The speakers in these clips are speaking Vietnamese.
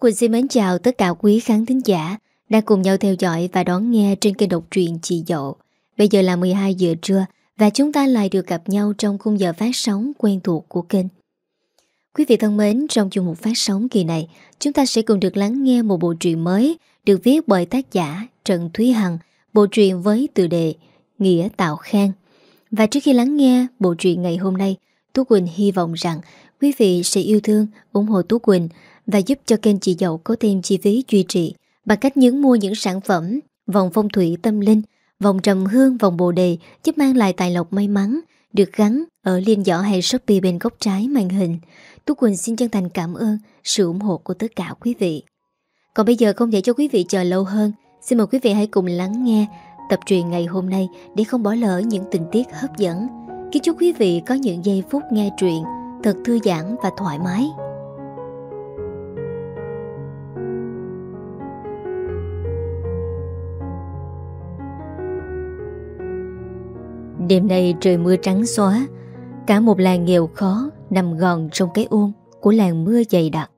Quỳnh xin mến chào tất cả quý khán thính giả đang cùng nhau theo dõi và đón nghe trên kênh độc truyện Chị Dậu. Bây giờ là 12 giờ trưa và chúng ta lại được gặp nhau trong khung giờ phát sóng quen thuộc của kênh. Quý vị thân mến, trong chương mục phát sóng kỳ này, chúng ta sẽ cùng được lắng nghe một bộ truyện mới được viết bởi tác giả Trần Thúy Hằng, bộ truyện với tựa đề Nghĩa Tạo Khang. Và trước khi lắng nghe bộ truyện ngày hôm nay, Tú Quỳnh hy vọng rằng quý vị sẽ yêu thương, ủng hộ Tú Quỳnh và giúp cho kênh chị Dậu có thêm chi phí duy trì bằng cách nhấn mua những sản phẩm vòng phong thủy tâm linh, vòng trầm hương, vòng bồ đề giúp mang lại tài lộc may mắn được gắn ở liên giỏ hay Shopee bên góc trái màn hình. Tú Quỳnh xin chân thành cảm ơn sự ủng hộ của tất cả quý vị. Còn bây giờ không để cho quý vị chờ lâu hơn, xin mời quý vị hãy cùng lắng nghe tập truyện ngày hôm nay để không bỏ lỡ những tình tiết hấp dẫn. Kính chúc quý vị có những giây phút nghe truyện thật thư giãn và thoải mái. Đêm nay trời mưa trắng xóa, Cả một làng nghèo khó Nằm gòn trong cái ôm Của làng mưa dày đặc.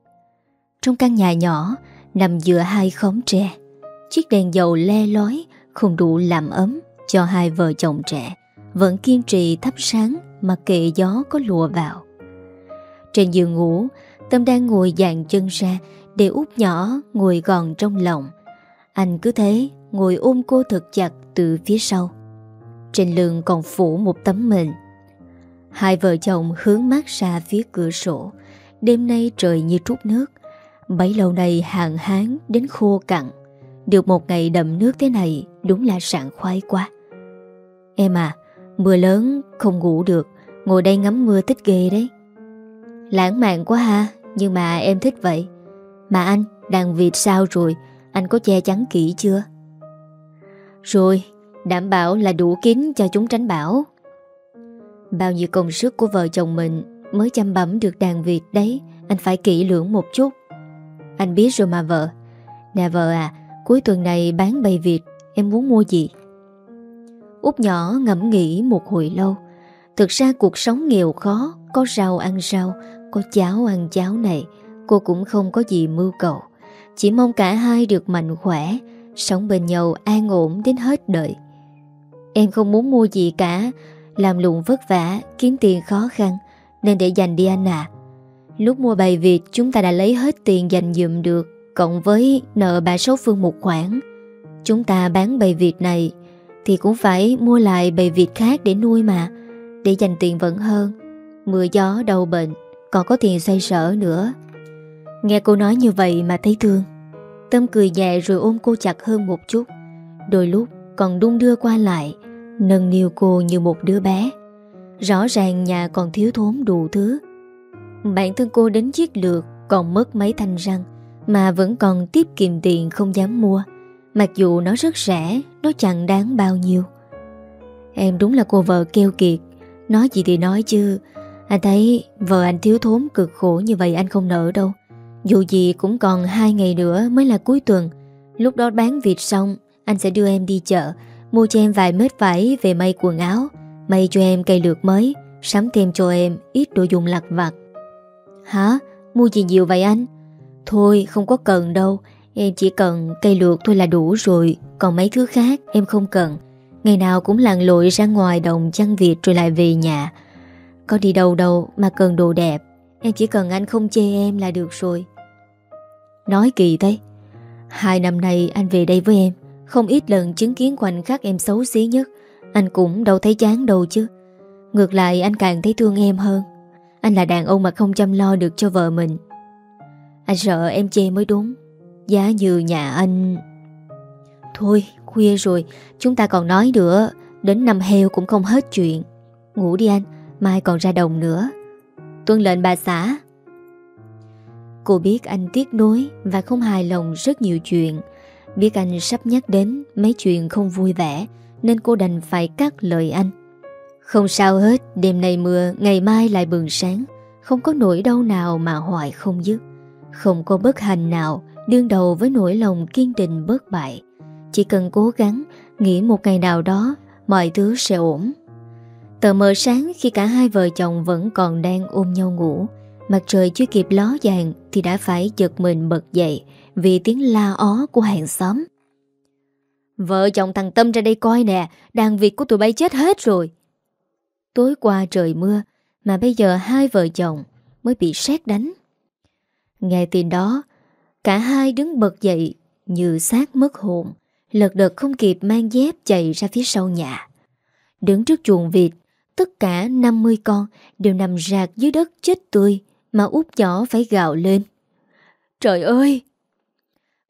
Trong căn nhà nhỏ Nằm giữa hai khóm tre, Chiếc đèn dầu le lói Không đủ làm ấm cho hai vợ chồng trẻ, Vẫn kiên trì thắp sáng Mà kệ gió có lùa vào. Trên giường ngủ, Tâm đang ngồi dàn chân ra Để út nhỏ ngồi gòn trong lòng. Anh cứ thế ngồi ôm cô thật chặt từ phía sau trên lưng còn phủ một tấm mền. Hai vợ chồng hướng mắt ra phía cửa sổ. Đêm nay trời như trút nước. Bấy lâu nay hạn hán đến khô cặn. Được một ngày đậm nước thế này Đúng là sảng khoái quá. Em à Mưa lớn không ngủ được. Ngồi đây ngắm mưa thích ghê đấy. Lãng mạn quá ha Nhưng mà em thích vậy. Mà anh, đàn vịt sao rồi? Anh có che chắn kỹ chưa? Rồi Đảm bảo là đủ kín cho chúng tránh bão. Bao nhiêu công sức của vợ chồng mình Mới chăm bẩm được đàn Việt đấy, Anh phải kỹ lưỡng một chút. Anh biết rồi mà vợ. Nè vợ à Cuối tuần này bán bày Việt Em muốn mua gì? Út nhỏ ngẫm nghĩ một hồi lâu. Thực ra cuộc sống nghèo khó, Có rau ăn rau, Có cháo ăn cháo này, Cô cũng không có gì mưu cầu. Chỉ mong cả hai được mạnh khỏe, Sống bên nhau an ổn đến hết đời. Em không muốn mua gì cả. Làm lụng vất vả, Kiếm tiền khó khăn, Nên để dành đi anh à Lúc mua bài Việt, chúng ta đã lấy hết tiền dành dụm được, Cộng với nợ bà số phương một khoản. Chúng ta bán bài Việt này, Thì cũng phải mua lại bài Việt khác để nuôi mà, Để dành tiền vẫn hơn. Mưa gió, đau bệnh, Còn có tiền xoay sở nữa. Nghe cô nói như vậy mà thấy thương. Tâm cười nhẹ rồi ôm cô chặt hơn một chút. Đôi lúc, còn đung đưa qua lại Nâng niu cô như một đứa bé. Rõ ràng nhà còn thiếu thốn đủ thứ. Bản thân cô đến chiếc lược, Còn mất mấy thanh răng, Mà vẫn còn tiếp kiệm tiền không dám mua. Mặc dù nó rất rẻ, Nó chẳng đáng bao nhiêu. Em đúng là cô vợ keo kiệt. Nói gì thì nói chứ. Anh thấy vợ anh thiếu thốn cực khổ như vậy anh không nỡ đâu. Dù gì cũng còn hai ngày nữa mới là cuối tuần. Lúc đó bán vịt xong, Anh sẽ đưa em đi chợ. Mua cho em vài mét vải về may quần áo. May cho em cây lược mới. Sắm thêm cho em ít đồ dùng lặt vặt. Hả? Mua gì nhiều vậy anh? Thôi, không có cần đâu. Em chỉ cần cây lược thôi là đủ rồi. Còn mấy thứ khác, em không cần. Ngày nào cũng lặn lội ra ngoài đồng chăn Việt rồi lại về nhà. Có đi đâu đâu mà cần đồ đẹp. Em chỉ cần anh không chê em là được rồi. Nói kỳ thế. Hai năm nay anh về đây với em không ít lần chứng kiến khoảnh khắc em xấu xí nhất, Anh cũng đâu thấy chán đâu chứ. Ngược lại, anh càng thấy thương em hơn. Anh là đàn ông mà không chăm lo được cho vợ mình. Anh sợ em chê mới đúng. Giá như nhà anh. Thôi, khuya rồi, Chúng ta còn nói nữa. Đến năm heo cũng không hết chuyện. Ngủ đi anh, Mai còn ra đồng nữa. Tuân lệnh bà xã. Cô biết anh tiếc nuối Và không hài lòng rất nhiều chuyện. Biết anh sắp nhắc đến mấy chuyện không vui vẻ, Nên cô đành phải cắt lời anh. Không sao hết, Đêm nay mưa, Ngày mai lại bừng sáng. Không có nỗi đau nào mà hoài không dứt. Không có bất hành nào, Đương đầu với nỗi lòng kiên định bất bại. Chỉ cần cố gắng, Nghĩ một ngày nào đó, Mọi thứ sẽ ổn. Tờ mờ sáng khi cả hai vợ chồng vẫn còn đang ôm nhau ngủ. Mặt trời chưa kịp ló dạng Thì đã phải giật mình bật dậy. Vì tiếng la ó của hàng xóm. Vợ chồng thằng Tâm ra đây coi nè, Đàn việc của tụi bay chết hết rồi. Tối qua trời mưa, Mà bây giờ hai vợ chồng Mới bị sét đánh. Nghe tin đó, Cả hai đứng bật dậy Như xác mất hồn, Lật đật không kịp mang dép chạy ra phía sau nhà. Đứng trước chuồng vịt, Tất cả 50 con Đều nằm rạc dưới đất chết tươi Mà út nhỏ phải gạo lên. Trời ơi!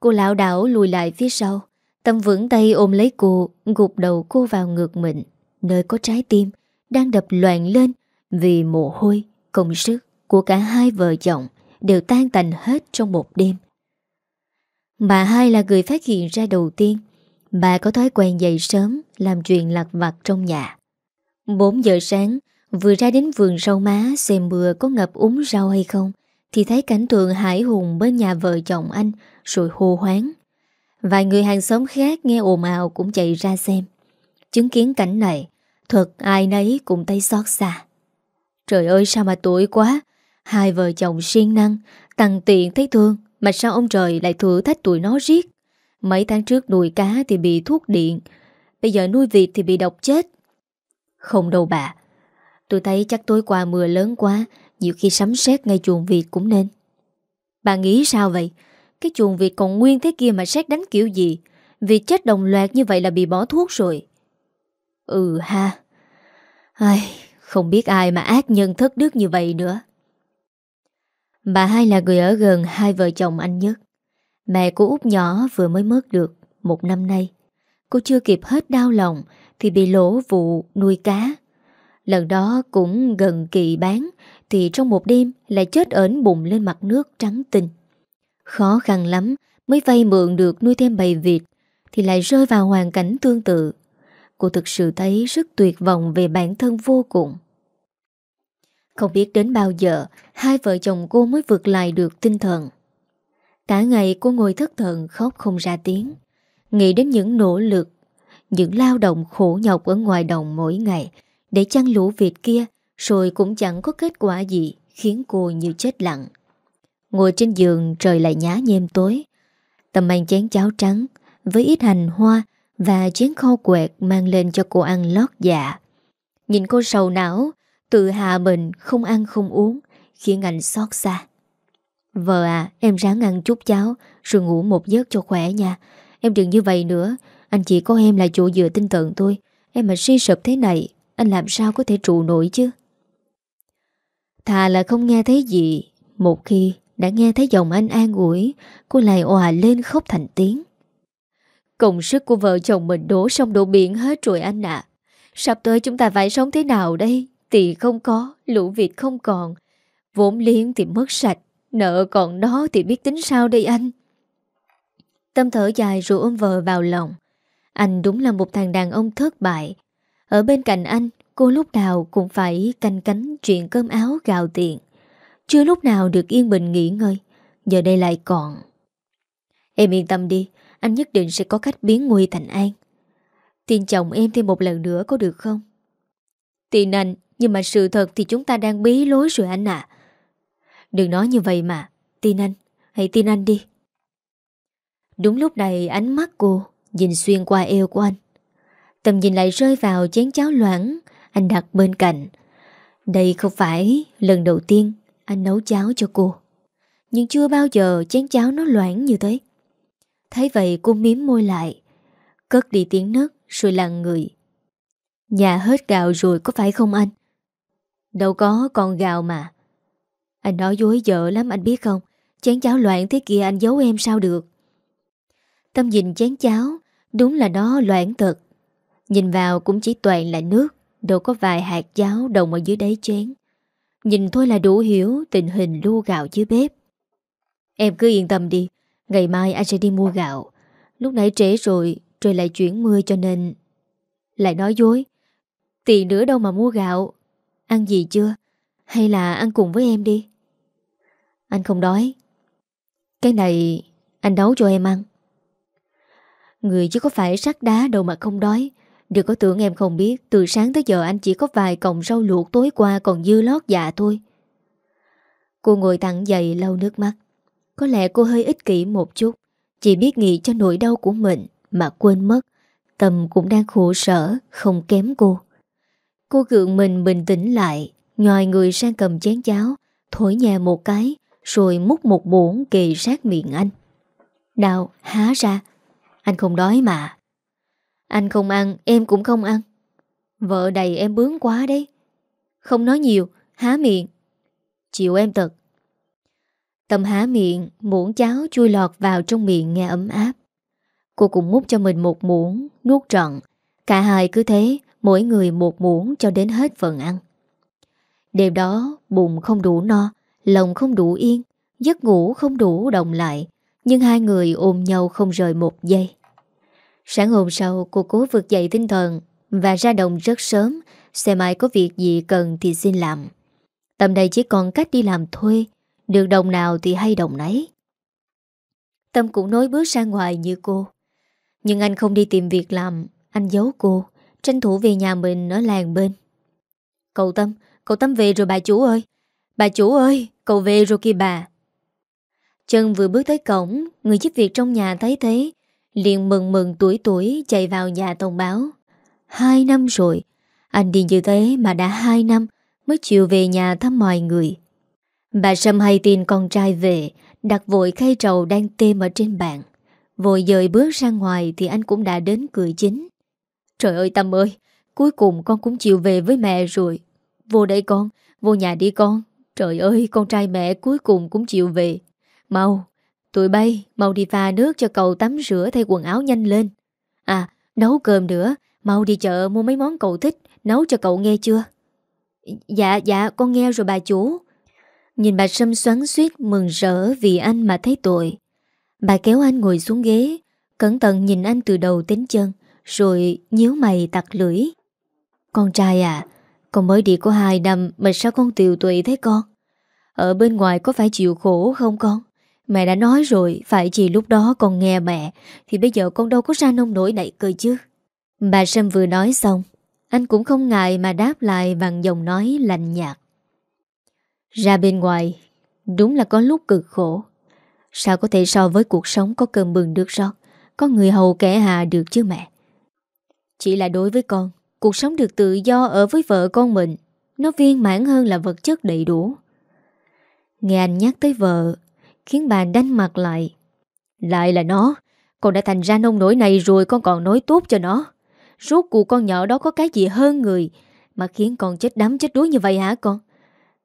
Cô lão đảo lùi lại phía sau. Tâm vững tay ôm lấy cô Gục đầu cô vào ngược mình. Nơi có trái tim Đang đập loạn lên. Vì mồ hôi, công sức Của cả hai vợ chồng Đều tan tành hết trong một đêm. Bà hai là người phát hiện ra đầu tiên. Bà có thói quen dậy sớm Làm chuyện lặt vặt trong nhà. 4 giờ sáng Vừa ra đến vườn rau má Xem mưa có ngập úng rau hay không Thì thấy cảnh tượng hải hùng bên nhà vợ chồng anh rồi hô hoáng. Vài người hàng xóm khác nghe ồn ào Cũng chạy ra xem. Chứng kiến cảnh này, Thật ai nấy cũng thấy xót xa. Trời ơi, sao mà tuổi quá. Hai vợ chồng siêng năng Tăng tiện thấy thương, Mà sao ông trời lại thử thách tụi nó riết? Mấy tháng trước nuôi cá thì bị thuốc điện, Bây giờ nuôi vịt thì bị độc chết. Không đâu bà. Tôi thấy chắc tối qua mưa lớn quá, Nhiều khi sấm sét ngay chuồng vịt cũng nên. Bà nghĩ sao vậy? Cái chuồng vịt còn nguyên thế kia mà xét đánh kiểu gì Vịt chết đồng loạt như vậy là bị bỏ thuốc rồi Ừ ha Ai, Không biết ai mà ác nhân thất đức như vậy nữa Bà hai là người ở gần hai vợ chồng anh nhất Mẹ của út nhỏ vừa mới mất được một năm nay. Cô chưa kịp hết đau lòng thì bị lỗ vụ nuôi cá. Lần đó cũng gần kỳ bán thì trong một đêm lại chết ẩn bụng lên mặt nước trắng tinh. Khó khăn lắm, mới vay mượn được nuôi thêm bầy vịt, thì lại rơi vào hoàn cảnh tương tự. Cô thực sự thấy rất tuyệt vọng về bản thân vô cùng. Không biết đến bao giờ, hai vợ chồng cô mới vượt lại được tinh thần. Cả ngày cô ngồi thất thần, khóc không ra tiếng Nghĩ đến những nỗ lực, Những lao động khổ nhọc ở ngoài đồng mỗi ngày, Để chăn lũ vịt kia, Rồi cũng chẳng có kết quả gì, Khiến cô như chết lặng Ngồi trên giường trời lại nhá nhem tối. Tâm mang chén cháo trắng Với ít hành hoa Và chén kho quẹt mang lên cho cô ăn lót dạ. Nhìn cô sầu não, Tự hạ mình không ăn không uống, Khiến anh xót xa. Vợ à em ráng ăn chút cháo Rồi ngủ một giấc cho khỏe nha. Em đừng như vậy nữa, Anh chỉ có em là chỗ dựa tinh tưởng tôi Em mà suy sụp thế này, Anh làm sao có thể trụ nổi chứ? Thà là không nghe thấy gì, Một khi đã nghe thấy giọng anh an ủi, Cô lại òa lên khóc thành tiếng. Công sức của vợ chồng mình đổ sông đổ biển hết rồi anh ạ. Sắp tới chúng ta phải sống thế nào đây? Tiền không có, Lũ vịt không còn. Vốn liếng thì mất sạch, Nợ còn đó thì biết tính sao đây anh? Tâm thở dài rồi ôm vợ vào lòng. Anh đúng là một thằng đàn ông thất bại. Ở bên cạnh anh, Cô lúc nào cũng phải canh cánh Chuyện cơm áo gạo tiền chưa lúc nào được yên bình nghỉ ngơi Giờ đây lại còn. Em yên tâm đi Anh nhất định sẽ có cách biến nguy thành an. Tin chồng em thêm một lần nữa có được không? Tin anh Nhưng mà sự thật thì chúng ta đang bí lối rồi anh ạ. Đừng nói như vậy mà Tin anh, hãy tin anh đi. Đúng lúc này ánh mắt cô Nhìn xuyên qua eo của anh. Tầm nhìn lại rơi vào chén cháo loãng Anh đặt bên cạnh. Đây không phải lần đầu tiên anh nấu cháo cho cô. Nhưng chưa bao giờ chén cháo nó loãng như thế. Thấy vậy cô miếm môi lại, Cất đi tiếng nấc Rồi lặng người. Nhà hết gạo rồi có phải không anh? Đâu có còn gạo mà. Anh nói dối dở lắm, anh biết không? Chén cháo loạn thế kia anh giấu em sao được? Tâm nhìn chén cháo, Đúng là nó loạn thật. Nhìn vào cũng chỉ toàn là nước, Đâu có vài hạt cháo đồng ở dưới đáy chén. Nhìn thôi là đủ hiểu Tình hình lu gạo dưới bếp. Em cứ yên tâm đi, Ngày mai anh sẽ đi mua gạo. Lúc nãy trễ rồi, Trời lại chuyển mưa cho nên Lại nói dối. Tiền nữa đâu mà mua gạo. Ăn gì chưa? Hay là ăn cùng với em đi? Anh không đói. Cái này anh nấu cho em ăn. Người chứ có phải sắt đá đâu mà không đói. Đừng có tưởng em không biết, Từ sáng tới giờ anh chỉ có vài cọng rau luộc tối qua Còn dư lót dạ thôi. Cô ngồi thẳng dậy lau nước mắt. Có lẽ cô hơi ích kỷ một chút. Chỉ biết nghĩ cho nỗi đau của mình Mà quên mất. Tâm cũng đang khổ sở, Không kém cô. Cô gượng mình bình tĩnh lại, Nhòi người sang cầm chén cháo, Thổi nhà một cái, Rồi múc một muỗng kề sát miệng anh. Nào, há ra. Anh không đói mà. Anh không ăn, em cũng không ăn. Vợ đầy em bướng quá đấy. Không nói nhiều, Há miệng. Chịu em thật. Tâm há miệng, Muỗng cháo chui lọt vào trong miệng nghe ấm áp. Cô cũng múc cho mình một muỗng Nuốt trọn. Cả hai cứ thế, Mỗi người một muỗng cho đến hết phần ăn. Đêm đó, bụng không đủ no, Lòng không đủ yên, Giấc ngủ không đủ đồng lại, Nhưng hai người ôm nhau không rời một giây. Sáng hôm sau, cô cố vượt dậy tinh thần Và ra đồng rất sớm Xem ai có việc gì cần thì xin làm. Tầm đây chỉ còn cách đi làm thuê, Được đồng nào thì hay đồng nấy. Tâm cũng nối bước ra ngoài như cô. Nhưng anh không đi tìm việc làm, Anh giấu cô, Tranh thủ về nhà mình ở làng bên. Cậu Tâm Cậu Tâm về rồi bà chủ ơi. Bà chủ ơi, cậu về rồi kìa bà. Trân vừa bước tới cổng, Người giúp việc trong nhà thấy thế liền mừng mừng tuổi tuổi chạy vào nhà thông báo. Hai năm rồi, Anh đi như thế mà đã hai năm Mới chịu về nhà thăm mọi người. Bà Sâm hay tin con trai về, Đặt vội khay trầu đang têm ở trên bàn. Vội dời bước ra ngoài Thì anh cũng đã đến cười chính. Trời ơi Tâm ơi, Cuối cùng con cũng chịu về với mẹ rồi. Vô đây con, Vô nhà đi con. Trời ơi, con trai mẹ cuối cùng cũng chịu về. Mau Tụi bay, Mau đi pha nước cho cậu tắm rửa thay quần áo nhanh lên. À nấu cơm nữa, Mau đi chợ mua mấy món cậu thích, Nấu cho cậu nghe chưa? Dạ dạ con nghe rồi bà chủ. Nhìn bà Sâm xoắn suýt mừng rỡ vì anh mà thấy tội. Bà kéo anh ngồi xuống ghế, Cẩn thận nhìn anh từ đầu đến chân, Rồi nhíu mày tặc lưỡi. Con trai à Con mới đi có hai năm Mà sao con tiều tụy thế con? Ở bên ngoài có phải chịu khổ không con? Mẹ đã nói rồi, Phải chỉ lúc đó con nghe mẹ. Thì bây giờ con đâu có ra nông nổi này cơ chứ? Bà Sâm vừa nói xong, Anh cũng không ngại mà đáp lại Bằng giọng nói lạnh nhạt. Ra bên ngoài, Đúng là có lúc cực khổ. Sao có thể so với cuộc sống có cơm bừng được rót Có người hầu kẻ hạ được chứ mẹ? Chỉ là đối với con, Cuộc sống được tự do ở với vợ con mình, Nó viên mãn hơn là vật chất đầy đủ. Nghe anh nhắc tới vợ Khiến bà đánh mặt lại. Lại là nó, Con đã thành ra nông nổi này rồi, con còn nói tốt cho nó. Rốt cuộc con nhỏ đó có cái gì hơn người Mà khiến con chết đắm chết đuối như vậy hả con?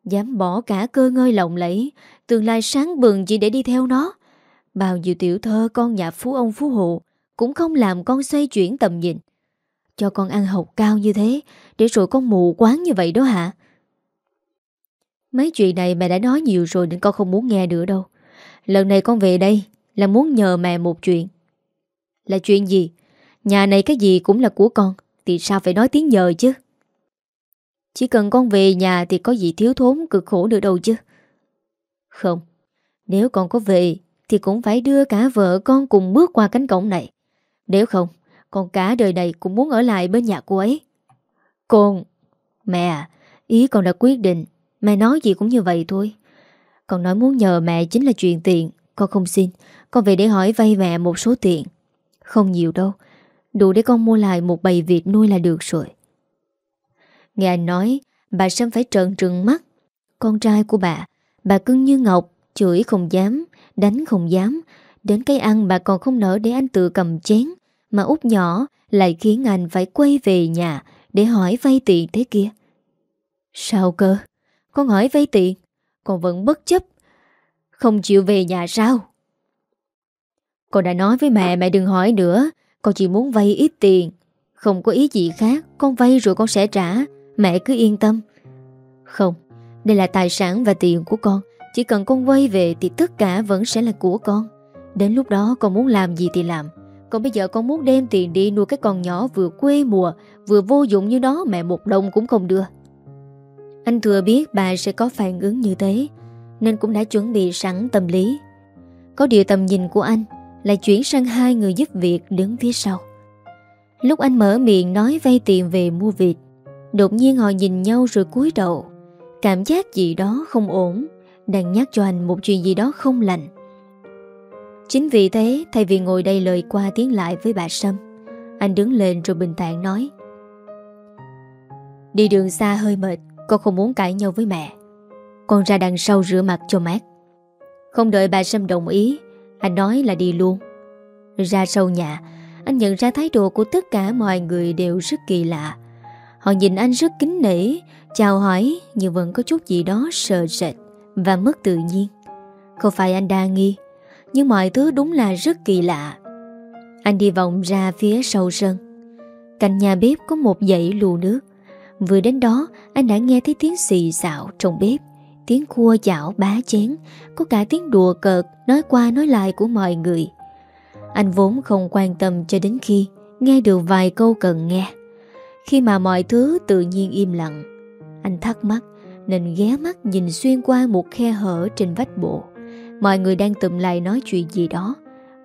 Dám bỏ cả cơ ngơi lộng lẫy, Tương lai sáng bừng chỉ để đi theo nó. Bao nhiêu tiểu thơ con nhà phú ông phú hộ Cũng không làm con xoay chuyển tầm nhìn. Cho con ăn học cao như thế, Để rồi con mù quán như vậy đó hả? Mấy chuyện này mẹ đã nói nhiều rồi Nên con không muốn nghe nữa đâu. Lần này con về đây Là muốn nhờ mẹ một chuyện. Là chuyện gì? Nhà này cái gì cũng là của con, Thì sao phải nói tiếng nhờ chứ? Chỉ cần con về nhà Thì có gì thiếu thốn cực khổ được đâu chứ. Không, Nếu con có về Thì cũng phải đưa cả vợ con cùng bước qua cánh cổng này. Nếu không, Con cả đời này cũng muốn ở lại bên nhà cô ấy. Con, Mẹ à Ý con đã quyết định, Mẹ nói gì cũng như vậy thôi. Con nói muốn nhờ mẹ chính là chuyện tiền. Con không xin. Con về để hỏi vay mẹ một số tiền. Không nhiều đâu. Đủ để con mua lại một bầy vịt nuôi là được rồi. Nghe anh nói, Bà Sâm phải trợn trừng mắt. Con trai của bà Bà cưng như ngọc, Chửi không dám, Đánh không dám. Đến cái ăn bà còn không nỡ để anh tự cầm chén, Mà út nhỏ lại khiến anh phải quay về nhà Để hỏi vay tiền thế kia. Sao cơ? Con hỏi vay tiền? Con vẫn bất chấp. Không chịu về nhà sao? Con đã nói với mẹ mẹ đừng hỏi nữa. Con chỉ muốn vay ít tiền. Không có ý gì khác. Con vay rồi con sẽ trả. Mẹ cứ yên tâm. Không, Đây là tài sản và tiền của con. Chỉ cần con vay về thì tất cả vẫn sẽ là của con. Đến lúc đó con muốn làm gì thì làm. Còn bây giờ con muốn đem tiền đi nuôi cái con nhỏ vừa quê mùa, Vừa vô dụng như đó mẹ một đồng cũng không đưa. Anh thừa biết bà sẽ có phản ứng như thế, Nên cũng đã chuẩn bị sẵn tâm lý. Có điều tầm nhìn của anh Lại chuyển sang hai người giúp việc đứng phía sau. Lúc anh mở miệng nói vay tiền về mua vịt, Đột nhiên họ nhìn nhau rồi cúi đầu. Cảm giác gì đó không ổn, Đang nhắc cho anh một chuyện gì đó không lành. Chính vì thế, Thay vì ngồi đây lời qua tiếng lại với bà Sâm, Anh đứng lên rồi bình thản nói. Đi đường xa hơi mệt con không muốn cãi nhau với mẹ. Con ra đằng sau rửa mặt cho mát. Không đợi bà Sâm đồng ý, Anh nói là đi luôn. Ra sau nhà, Anh nhận ra thái độ của tất cả mọi người đều rất kỳ lạ. Họ nhìn anh rất kính nể, Chào hỏi Nhưng vẫn có chút gì đó sợ sệt Và mất tự nhiên. Không phải anh đa nghi, Nhưng mọi thứ đúng là rất kỳ lạ. Anh đi vòng ra phía sau sân. Cạnh nhà bếp có một dãy lù nước. Vừa đến đó, Anh đã nghe thấy tiếng xì xạo trong bếp, Tiếng cua chảo bá chén, Có cả tiếng đùa cợt Nói qua nói lại của mọi người. Anh vốn không quan tâm cho đến khi Nghe được vài câu cần nghe. Khi mà mọi thứ tự nhiên im lặng, Anh thắc mắc, Nên ghé mắt nhìn xuyên qua một khe hở trên vách bộ. Mọi người đang tụm lại nói chuyện gì đó.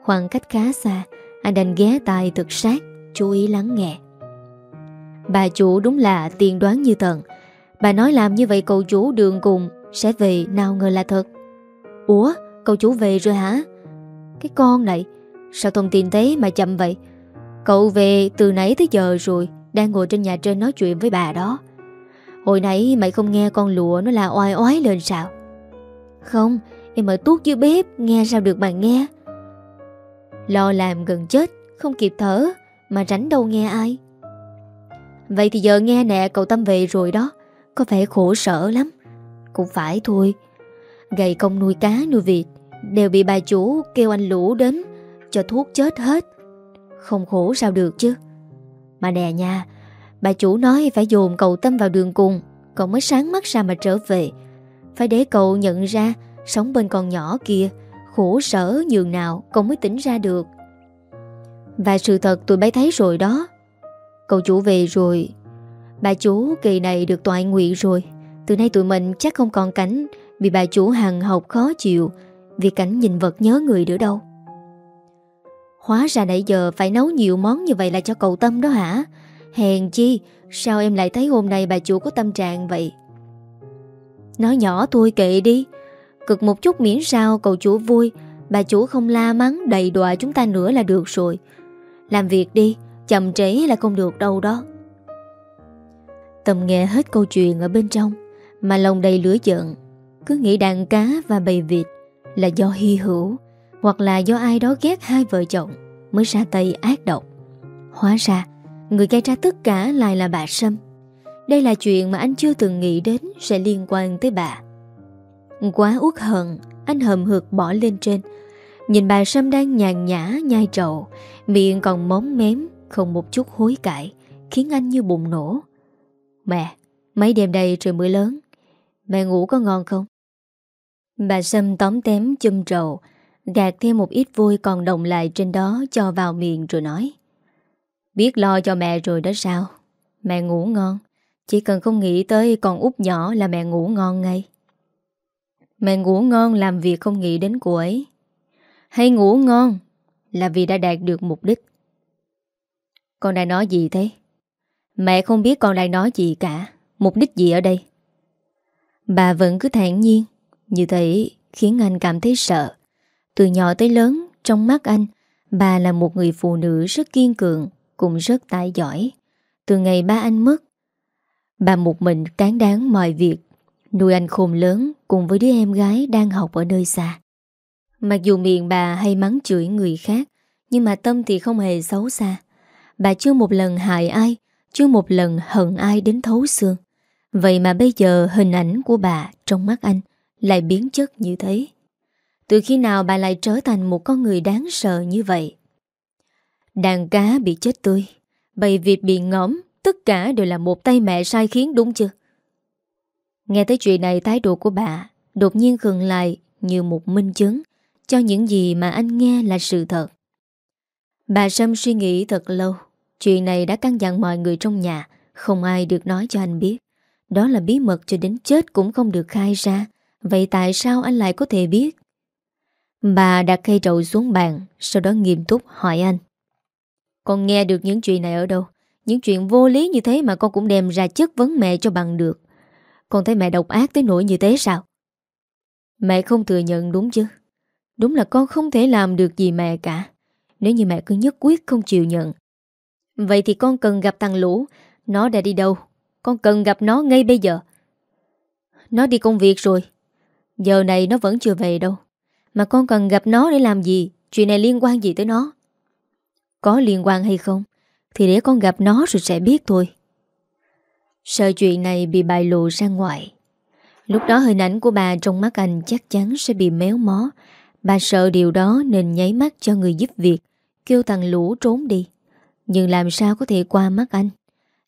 Khoảng cách khá xa, Anh đành ghé tai thực sát, Chú ý lắng nghe. Bà chủ đúng là tiên đoán như tận. Bà nói làm như vậy cậu chủ đường cùng Sẽ về, nào ngờ là thật. Ủa, cậu chủ về rồi hả? Cái con này, Sao thông tin thế mà chậm vậy? Cậu về từ nãy tới giờ rồi, Đang ngồi trên nhà trên nói chuyện với bà đó. Hồi nãy mày không nghe con lụa Nó là oai oái lên sao? Không, Em ở tuốt dưới bếp, Nghe sao được mà nghe? Lo làm gần chết, Không kịp thở, Mà rảnh đâu nghe ai? Vậy thì giờ nghe nè, cậu Tâm về rồi đó. Có vẻ khổ sở lắm. Cũng phải thôi. Gầy công nuôi cá nuôi vịt, Đều bị bà chủ kêu anh lũ đến Cho thuốc chết hết. Không khổ sao được chứ. Mà nè nha, Bà chủ nói phải dồn cậu Tâm vào đường cùng Cậu mới sáng mắt ra mà trở về. Phải để cậu nhận ra Sống bên con nhỏ kia, Khổ sở nhường nào cậu mới tỉnh ra được. Và sự thật tụi bay thấy rồi đó. Cậu chủ về rồi. Bà chú kỳ này được toại nguyện rồi. Từ nay tụi mình chắc không còn cảnh Bị bà chủ hằng học khó chịu Vì cảnh nhìn vật nhớ người nữa đâu. Hóa ra nãy giờ phải nấu nhiều món như vậy là cho cậu Tâm đó hả? Hèn chi, Sao em lại thấy hôm nay bà chủ có tâm trạng vậy? Nói nhỏ tôi kệ đi. Cực một chút miễn sao cậu chủ vui. Bà chủ không la mắng đầy đọa chúng ta nữa là được rồi. Làm việc đi. Chậm trễ là không được đâu đó. Tâm nghe hết câu chuyện ở bên trong, Mà lòng đầy lửa giận. Cứ nghĩ đàn cá và bầy vịt Là do hy hữu, Hoặc là do ai đó ghét hai vợ chồng Mới ra tay ác độc. Hóa ra, Người gây ra tất cả lại là bà Sâm. Đây là chuyện mà anh chưa từng nghĩ đến Sẽ liên quan tới bà. Quá uất hận, Anh hầm hực bỏ lên trên. Nhìn bà Sâm đang nhàn nhã, nhai trậu Miệng còn móng mém không một chút hối cải Khiến anh như bùng nổ. Mẹ, mấy đêm đây trời mưa lớn Mẹ ngủ có ngon không? Bà Sâm tóm tém chum trầu Gạt thêm một ít vui còn đồng lại trên đó Cho vào miệng rồi nói. Biết lo cho mẹ rồi đó sao? Mẹ ngủ ngon Chỉ cần không nghĩ tới con út nhỏ là mẹ ngủ ngon ngay. Mẹ ngủ ngon làm việc không nghĩ đến cô ấy. Hay ngủ ngon Là vì đã đạt được mục đích con đang nói gì thế? Mẹ không biết con đang nói gì cả. Mục đích gì ở đây? Bà vẫn cứ thản nhiên. Như thế khiến anh cảm thấy sợ. Từ nhỏ tới lớn, Trong mắt anh, Bà là một người phụ nữ rất kiên cường, Cũng rất tài giỏi. Từ ngày ba anh mất, Bà một mình cán đáng mọi việc. Nuôi anh khôn lớn Cùng với đứa em gái đang học ở nơi xa. Mặc dù miệng bà hay mắng chửi người khác, Nhưng mà tâm thì không hề xấu xa. Bà chưa một lần hại ai, Chưa một lần hận ai đến thấu xương. Vậy mà bây giờ hình ảnh của bà Trong mắt anh Lại biến chất như thế. Từ khi nào bà lại trở thành một con người đáng sợ như vậy? Đàn cá bị chết tươi, Bầy vịt bị ngõm Tất cả đều là một tay mẹ sai khiến đúng chưa? Nghe tới chuyện này, thái độ của bà Đột nhiên khừng lại Như một minh chứng Cho những gì mà anh nghe là sự thật. Bà Sâm suy nghĩ thật lâu. Chuyện này đã căn dặn mọi người trong nhà. Không ai được nói cho anh biết. Đó là bí mật cho đến chết cũng không được khai ra. Vậy tại sao anh lại có thể biết? Bà đặt cây trậu xuống bàn, Sau đó nghiêm túc hỏi anh. Con nghe được những chuyện này ở đâu? Những chuyện vô lý như thế mà con cũng đem ra chất vấn mẹ cho bằng được. Con thấy mẹ độc ác tới nỗi như thế sao? Mẹ không thừa nhận đúng chứ? Đúng là con không thể làm được gì mẹ cả. Nếu như mẹ cứ nhất quyết không chịu nhận. Vậy thì con cần gặp thằng Lũ. Nó đã đi đâu? Con cần gặp nó ngay bây giờ. Nó đi công việc rồi. Giờ này nó vẫn chưa về đâu. Mà con cần gặp nó để làm gì? Chuyện này liên quan gì tới nó? Có liên quan hay không? Thì để con gặp nó rồi sẽ biết thôi. Sợ chuyện này bị bại lộ ra ngoài. Lúc đó hình ảnh của bà trong mắt anh chắc chắn sẽ bị méo mó. Bà sợ điều đó nên nháy mắt cho người giúp việc. Kêu thằng Lũ trốn đi. Nhưng làm sao có thể qua mắt anh?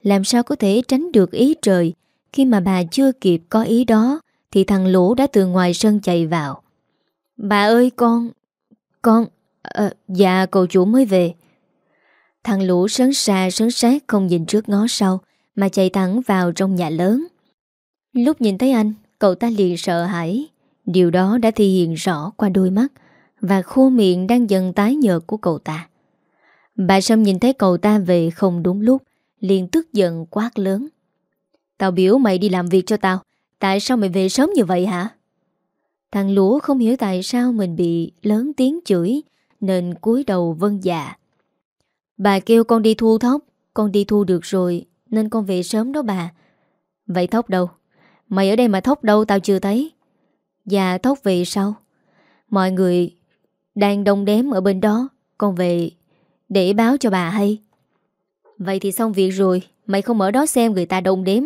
Làm sao có thể tránh được ý trời? Khi mà bà chưa kịp có ý đó Thì thằng Lũ đã từ ngoài sân chạy vào. Bà ơi con Con à, Dạ cậu chủ mới về. Thằng Lũ sấn xa sấn sát không nhìn trước ngó sau Mà chạy thẳng vào trong nhà lớn. Lúc nhìn thấy anh Cậu ta liền sợ hãi. Điều đó đã thể hiện rõ qua đôi mắt. Và khô miệng đang dần tái nhợt của cậu ta. Bà Sâm nhìn thấy cậu ta về không đúng lúc, liền tức giận quát lớn. Tao biểu mày đi làm việc cho tao, Tại sao mày về sớm như vậy hả? Thằng Lúa không hiểu tại sao mình bị lớn tiếng chửi, Nên cúi đầu vân dạ. Bà kêu con đi thu thóc, Con đi thu được rồi, Nên con về sớm đó bà. Vậy thóc đâu? Mày ở đây mà thóc đâu tao chưa thấy. Dạ thóc về sau. Mọi người đang đông đếm ở bên đó. Con về để báo cho bà hay. Vậy thì xong việc rồi. Mày không ở đó xem người ta đông đếm.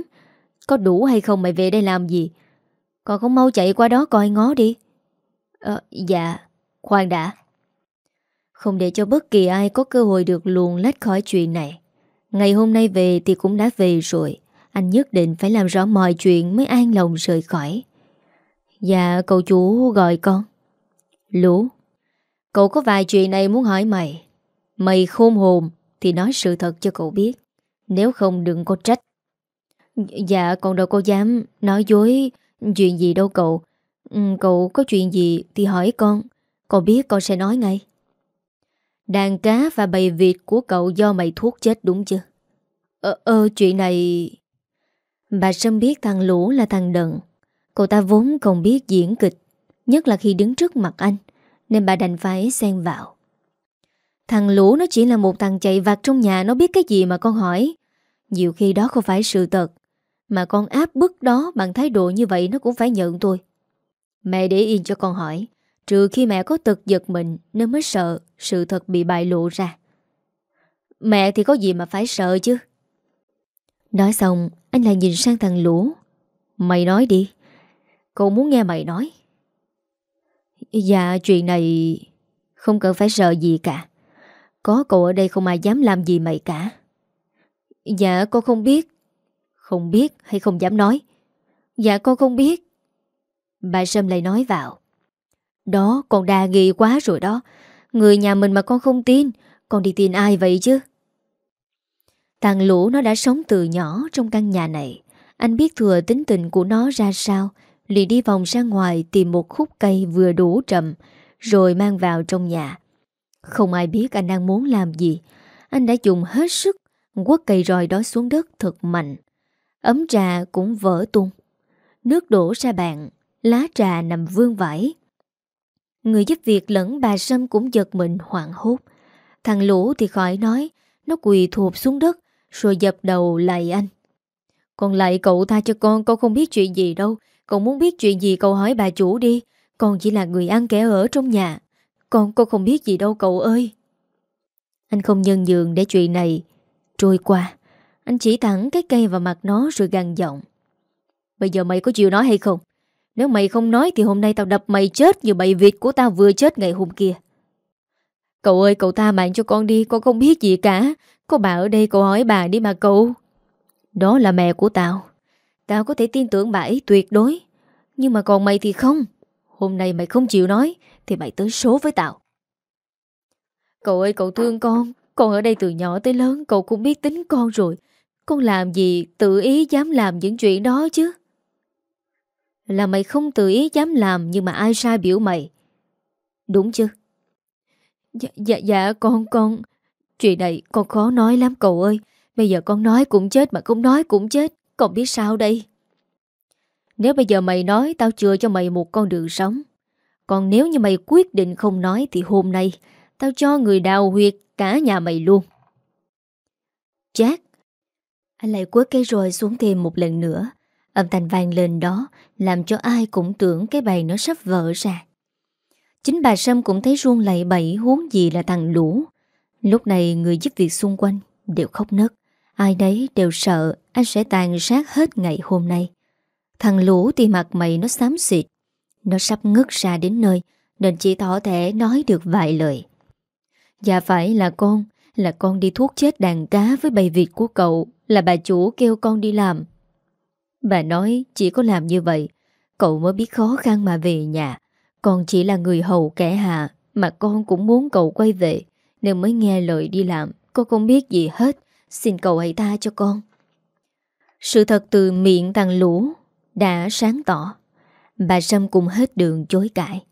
Có đủ hay không mày về đây làm gì? Còn không mau chạy qua đó coi ngó đi. Ờ Dạ Khoan đã. Không để cho bất kỳ ai có cơ hội được luồn lách khỏi chuyện này. Ngày hôm nay về thì cũng đã về rồi. Anh nhất định phải làm rõ mọi chuyện Mới an lòng rời khỏi. Dạ cậu chú gọi con. Lũ. Cậu có vài chuyện này muốn hỏi mày. Mày khôn hồn Thì nói sự thật cho cậu biết Nếu không đừng có trách. Dạ con đâu có dám nói dối Chuyện gì đâu cậu. Ừ, cậu có chuyện gì thì hỏi con. Con biết con sẽ nói ngay. Đàn cá và bầy vịt của cậu do mày thuốc chết đúng chưa? Ờ, ờ chuyện này Bà Sâm biết thằng Lũ là thằng Đận. Cậu ta vốn không biết diễn kịch Nhất là khi đứng trước mặt anh. Nên bà đành phải xen vào. Thằng Lũ nó chỉ là một thằng chạy vặt trong nhà, Nó biết cái gì mà con hỏi. Nhiều khi đó không phải sự thật, Mà con áp bức đó bằng thái độ như vậy Nó cũng phải nhận tôi Mẹ để yên cho con hỏi, Trừ khi mẹ có tật giật mình Nên mới sợ sự thật bị bại lộ ra. Mẹ thì có gì mà phải sợ chứ? Nói xong, Anh lại nhìn sang thằng Lũ. Mày nói đi, Cậu muốn nghe mày nói. Dạ chuyện này Không cần phải sợ gì cả. Có cậu ở đây không ai dám làm gì mày cả. Dạ con không biết. Không biết hay không dám nói. Dạ con không biết. Bà Sâm lại nói vào. Đó, con đa nghi quá rồi đó. Người nhà mình mà con không tin, Con đi tin ai vậy chứ? Thằng Lũ nó đã sống từ nhỏ trong căn nhà này. Anh biết thừa tính tình của nó ra sao liền đi vòng ra ngoài tìm một khúc cây vừa đủ trầm, rồi mang vào trong nhà. Không ai biết anh đang muốn làm gì. Anh đã dùng hết sức, quất cây roi đó xuống đất thật mạnh. Ấm trà cũng vỡ tung. Nước đổ ra bàn, lá trà nằm vương vãi. Người giúp việc lẫn bà Sâm cũng giật mình hoảng hốt. Thằng Lũ thì khỏi nói, nó quỳ thụp xuống đất, rồi dập đầu lại anh. Còn lại cậu tha cho con, con không biết chuyện gì đâu. Con muốn biết chuyện gì cậu hỏi bà chủ đi. Con chỉ là người ăn kẻ ở trong nhà. Con con không biết gì đâu cậu ơi. Anh không nhân nhường để chuyện này Trôi qua. Anh chỉ thẳng cái cây vào mặt nó rồi gằn giọng. Bây giờ mày có chịu nói hay không? Nếu mày không nói Thì hôm nay tao đập mày chết Như bầy vịt của tao vừa chết ngày hôm kia. Cậu ơi, cậu ta mạng cho con đi. Con không biết gì cả. Có bà ở đây cậu hỏi bà đi mà cậu. Đó là mẹ của tao. Tao có thể tin tưởng bà ấy tuyệt đối. Nhưng mà còn mày thì không. Hôm nay mày không chịu nói Thì mày tới số với tao. Cậu ơi cậu thương con. Con ở đây từ nhỏ tới lớn Cậu cũng biết tính con rồi. Con làm gì tự ý dám làm những chuyện đó chứ? Là mày không tự ý dám làm Nhưng mà ai sai biểu mày? Đúng chứ? Dạ dạ, dạ con con. Chuyện này con khó nói lắm cậu ơi. Bây giờ con nói cũng chết mà không nói cũng chết còn biết sao đây? Nếu bây giờ mày nói Tao chừa cho mày một con đường sống, Còn nếu như mày quyết định không nói Thì hôm nay Tao cho người đào huyệt cả nhà mày luôn. Chát Anh lại quớt cây rồi xuống thêm một lần nữa. Âm thanh vang lên đó Làm cho ai cũng tưởng cái bài nó sắp vỡ ra. Chính bà Sâm cũng thấy run lẩy bẩy, huống gì là thằng lũ. Lúc này người giúp việc xung quanh Đều khóc nấc. Ai đấy đều sợ anh sẽ tàn sát hết ngày hôm nay. Thằng lũ thì mặt mày nó xám xịt. Nó sắp ngất ra đến nơi, Nên chỉ tỏ thể nói được vài lời. Dạ phải là con Là con đi thuốc chết đàn cá với bầy vịt của cậu, Là bà chủ kêu con đi làm. Bà nói chỉ có làm như vậy, Cậu mới biết khó khăn mà về nhà. Con chỉ là người hầu kẻ hạ, Mà con cũng muốn cậu quay về, Nên mới nghe lời đi làm, Con không biết gì hết. Xin cậu hãy tha cho con. Sự thật từ miệng thằng lũ Đã sáng tỏ. Bà Sâm cũng hết đường chối cãi.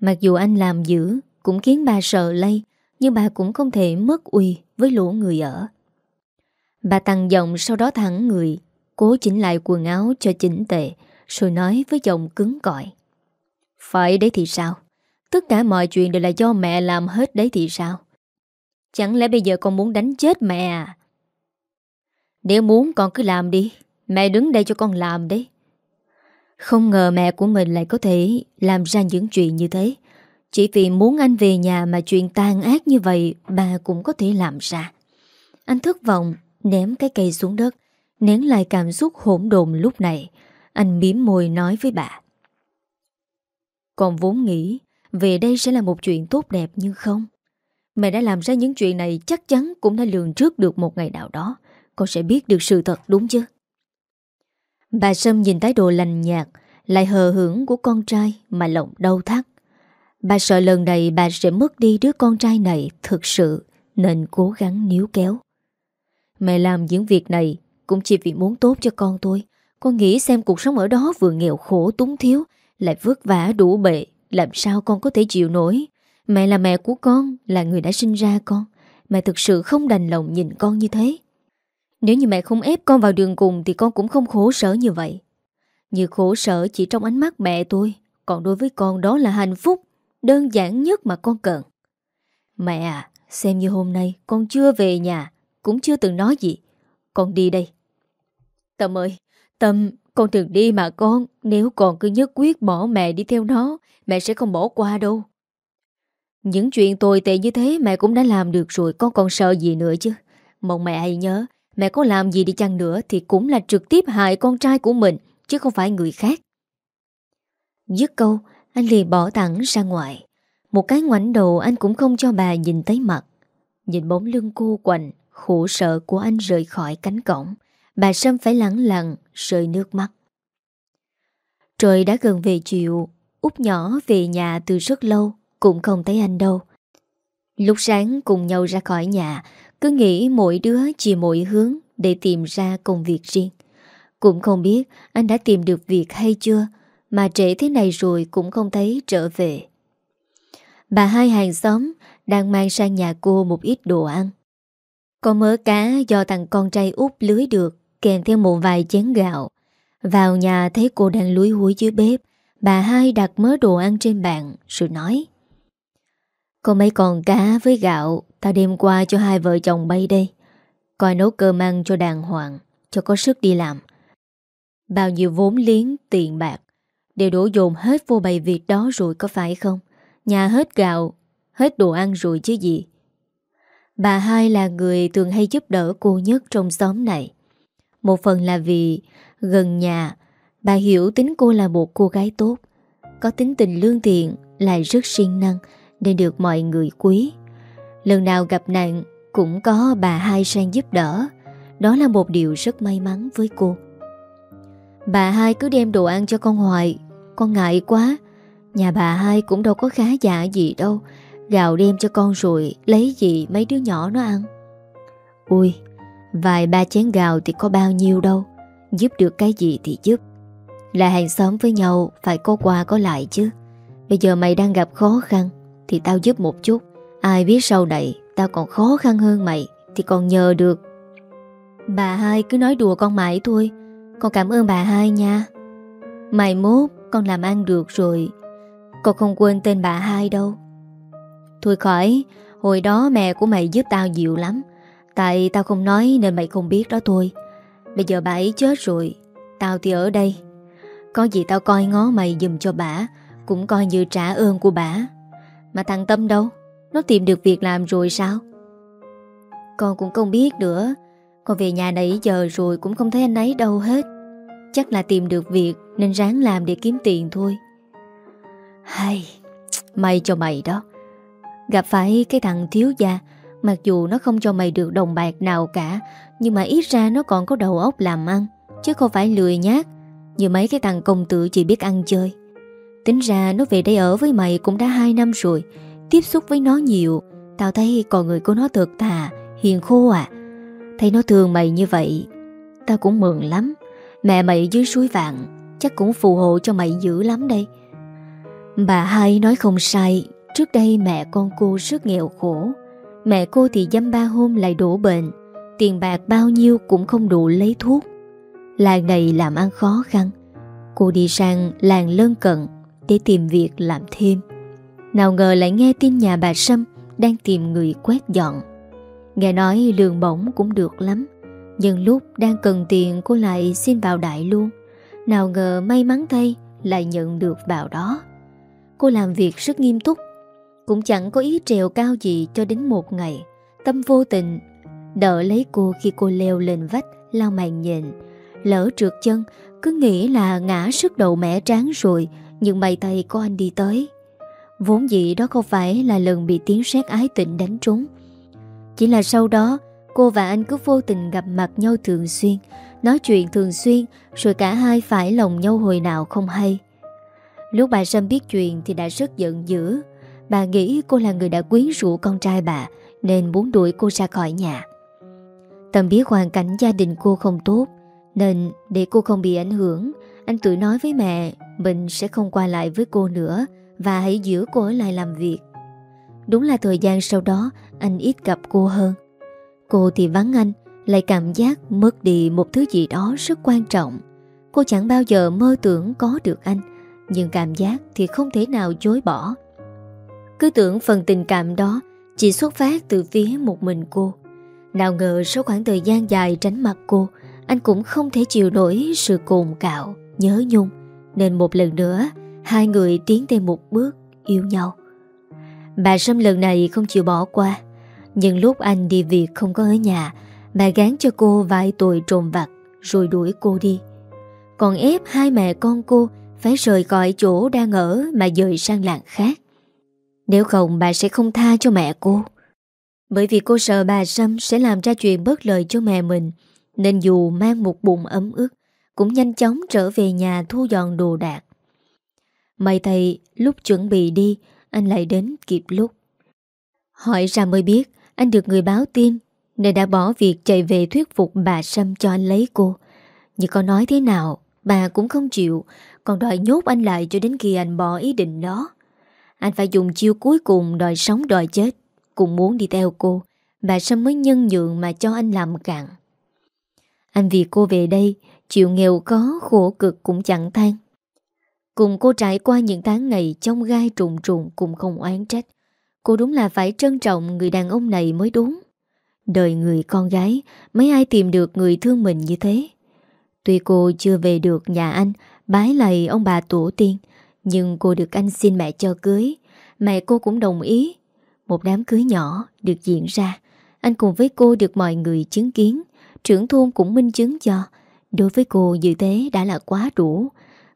Mặc dù anh làm dữ, Cũng khiến bà sợ lây, Nhưng bà cũng không thể mất uy Với lũ người ở. Bà tăng giọng sau đó thẳng người, Cố chỉnh lại quần áo cho chỉnh tệ, Rồi nói với giọng cứng cỏi. Phải đấy thì sao? Tất cả mọi chuyện đều là do mẹ làm hết đấy thì sao? Chẳng lẽ bây giờ con muốn đánh chết mẹ à? Nếu muốn con cứ làm đi. Mẹ đứng đây cho con làm đấy. Không ngờ mẹ của mình lại có thể Làm ra những chuyện như thế. Chỉ vì muốn anh về nhà Mà chuyện tàn ác như vậy, Bà cũng có thể làm ra. Anh thất vọng, Ném cái cây xuống đất, Nén lại cảm xúc hỗn độn lúc này. Anh miếm môi nói với bà. Con vốn nghĩ Về đây sẽ là một chuyện tốt đẹp nhưng không. Mẹ đã làm ra những chuyện này Chắc chắn cũng đã lường trước được một ngày nào đó. Con sẽ biết được sự thật, đúng chứ? Bà Sâm nhìn thái độ lành nhạt, Lại hờ hưởng của con trai Mà lòng đau thắt. Bà sợ lần này bà sẽ mất đi đứa con trai này, Thực sự Nên cố gắng níu kéo. Mẹ làm những việc này cũng chỉ vì muốn tốt cho con tôi Con nghĩ xem cuộc sống ở đó vừa nghèo khổ, túng thiếu, Lại vất vả đủ bệ, Làm sao con có thể chịu nổi? Mẹ là mẹ của con, Là người đã sinh ra con. Mẹ thực sự không đành lòng nhìn con như thế. Nếu như mẹ không ép con vào đường cùng Thì con cũng không khổ sở như vậy Như khổ sở chỉ trong ánh mắt mẹ tôi Còn đối với con đó là hạnh phúc Đơn giản nhất mà con cần Mẹ à Xem như hôm nay con chưa về nhà Cũng chưa từng nói gì Con đi đây Tâm ơi, Tâm, con thường đi mà con. Nếu con cứ nhất quyết bỏ mẹ đi theo nó, mẹ sẽ không bỏ qua đâu. Những chuyện tồi tệ như thế mẹ cũng đã làm được rồi, con còn sợ gì nữa chứ. Mong mẹ hãy nhớ, mẹ có làm gì đi chăng nữa thì cũng là trực tiếp hại con trai của mình, chứ không phải người khác. Dứt câu, anh liền bỏ thẳng ra ngoài. Một cái ngoảnh đầu anh cũng không cho bà nhìn thấy mặt. Nhìn bóng lưng cô quạnh, khổ sợ của anh rời khỏi cánh cổng. Bà Sâm phải lắng lặng rơi nước mắt Trời đã gần về chiều Út nhỏ về nhà từ rất lâu Cũng không thấy anh đâu Lúc sáng cùng nhau ra khỏi nhà cứ nghĩ mỗi đứa chỉ mỗi hướng Để tìm ra công việc riêng. Cũng không biết anh đã tìm được việc hay chưa Mà trễ thế này rồi cũng không thấy trở về. Bà hai hàng xóm Đang mang sang nhà cô một ít đồ ăn. Có mớ cá do thằng con trai út lưới được kèm theo một vài chén gạo. Vào nhà thấy cô đang lúi húi dưới bếp, bà hai đặt mớ đồ ăn trên bàn rồi nói Có mấy con cá với gạo ta đem qua cho hai vợ chồng bay đây. Coi nấu cơm ăn cho đàng hoàng, cho có sức đi làm. Bao nhiêu vốn liếng, tiền bạc đều đổ dồn hết vô bày việc đó rồi có phải không? Nhà hết gạo, hết đồ ăn rồi chứ gì. Bà hai là người thường hay giúp đỡ cô nhất trong xóm này. Một phần là vì gần nhà Bà hiểu tính cô là một cô gái tốt Có tính tình lương thiện Lại rất siêng năng Nên được mọi người quý Lần nào gặp nạn, Cũng có bà hai sang giúp đỡ. Đó là một điều rất may mắn với cô. Bà hai cứ đem đồ ăn cho con hoài. Con ngại quá. Nhà bà hai cũng đâu có khá giả gì đâu. Gạo đem cho con rồi, Lấy gì mấy đứa nhỏ nó ăn? Ui Vài ba chén gạo thì có bao nhiêu đâu. Giúp được cái gì thì giúp. Là hàng xóm với nhau, Phải có qua có lại chứ. Bây giờ mày đang gặp khó khăn, Thì tao giúp một chút. Ai biết sau này Tao còn khó khăn hơn mày Thì còn nhờ được. Bà hai cứ nói đùa con mãi thôi, Con cảm ơn bà hai nha. Mai mốt con làm ăn được rồi, Con không quên tên bà hai đâu. Thôi khỏi, Hồi đó mẹ của mày giúp tao nhiều lắm, Tại tao không nói nên mày không biết đó thôi. Bây giờ bà ấy chết rồi, Tao thì ở đây. Có gì tao coi ngó mày dùm cho bà, Cũng coi như trả ơn của bà. Mà thằng Tâm đâu? Nó tìm được việc làm rồi sao? Con cũng không biết nữa. Con về nhà nãy giờ rồi Cũng không thấy anh ấy đâu hết. Chắc là tìm được việc Nên ráng làm để kiếm tiền thôi. Hay, May cho mày đó. Gặp phải cái thằng thiếu gia, Mặc dù nó không cho mày được đồng bạc nào cả, Nhưng mà ít ra nó còn có đầu óc làm ăn, Chứ không phải lười nhát Như mấy cái thằng công tử chỉ biết ăn chơi. Tính ra nó về đây ở với mày cũng đã 2 năm rồi Tiếp xúc với nó nhiều. Tao thấy con người của nó thật thà, Hiền khô à. Thấy nó thương mày như vậy, Tao cũng mừng lắm. Mẹ mày dưới suối vàng, Chắc cũng phù hộ cho mày dữ lắm đây. Bà hai nói không sai, Trước đây mẹ con cô rất nghèo khổ. Mẹ cô thì dăm ba hôm lại đổ bệnh, Tiền bạc bao nhiêu cũng không đủ lấy thuốc. Làng này làm ăn khó khăn, Cô đi sang làng lân cận Để tìm việc làm thêm. Nào ngờ lại nghe tin nhà bà Sâm Đang tìm người quét dọn. Nghe nói lương bổng cũng được lắm, Nhưng lúc đang cần tiền Cô lại xin vào đại luôn. Nào ngờ may mắn thay, Lại nhận được vào đó. Cô làm việc rất nghiêm túc, cũng chẳng có ý trèo cao gì cho đến một ngày. Tâm vô tình, Đỡ lấy cô khi cô leo lên vách Lao màn nhìn Lỡ trượt chân, Cứ nghĩ là ngã sức đầu mẻ tráng rồi, Nhưng may tay có anh đi tới. Vốn dĩ đó không phải là lần bị tiếng sét ái tình đánh trúng. Chỉ là sau đó, Cô và anh cứ vô tình gặp mặt nhau thường xuyên, Nói chuyện thường xuyên, Rồi cả hai phải lòng nhau hồi nào không hay. Lúc bà Sâm biết chuyện Thì đã rất giận dữ. Bà nghĩ cô là người đã quyến rũ con trai bà, Nên muốn đuổi cô ra khỏi nhà. Tâm biết hoàn cảnh gia đình cô không tốt, Nên để cô không bị ảnh hưởng, Anh tự nói với mẹ Mình sẽ không qua lại với cô nữa. Và hãy giữ cô ở lại làm việc Đúng là thời gian sau đó Anh ít gặp cô hơn Cô thì vắng anh Lại cảm giác mất đi một thứ gì đó rất quan trọng Cô chẳng bao giờ mơ tưởng có được anh Nhưng cảm giác thì không thể nào chối bỏ cứ tưởng phần tình cảm đó chỉ xuất phát từ phía một mình cô. Nào ngờ sau khoảng thời gian dài tránh mặt cô, anh cũng không thể chịu nổi sự cồn cạo, nhớ nhung. Nên một lần nữa, hai người tiến thêm một bước yêu nhau. Bà Sâm lần này không chịu bỏ qua. Nhưng lúc anh đi việc không có ở nhà, bà gán cho cô vài tội trộm vặt rồi đuổi cô đi. Còn ép hai mẹ con cô phải rời khỏi chỗ đang ở mà dời sang làng khác. Nếu không bà sẽ không tha cho mẹ cô Bởi vì cô sợ bà Sâm sẽ làm ra chuyện bất lợi cho mẹ mình Nên dù mang một bụng ấm ức Cũng nhanh chóng trở về nhà thu dọn đồ đạc May thầy lúc chuẩn bị đi, Anh lại đến kịp lúc. Hỏi ra mới biết, Anh được người báo tin, Nên đã bỏ việc chạy về thuyết phục bà Sâm cho anh lấy cô. Nhưng có nói thế nào, Bà cũng không chịu, Còn đòi nhốt anh lại cho đến khi anh bỏ ý định đó. Anh phải dùng chiêu cuối cùng đòi sống đòi chết, Cũng muốn đi theo cô. Bà Sâm mới nhân nhượng mà cho anh làm cạn. Anh vì cô về đây, Chịu nghèo có khổ cực cũng chẳng than. Cùng cô trải qua những tháng ngày Trong gai trùng trùng cũng không oán trách. Cô đúng là phải trân trọng Người đàn ông này mới đúng. Đời người con gái, Mấy ai tìm được người thương mình như thế? Tuy cô chưa về được nhà anh, Bái lầy ông bà tổ tiên, nhưng cô được anh xin mẹ cho cưới. Mẹ cô cũng đồng ý. Một đám cưới nhỏ được diễn ra. Anh cùng với cô được mọi người chứng kiến. Trưởng thôn cũng minh chứng cho. Đối với cô, như thế đã là quá đủ.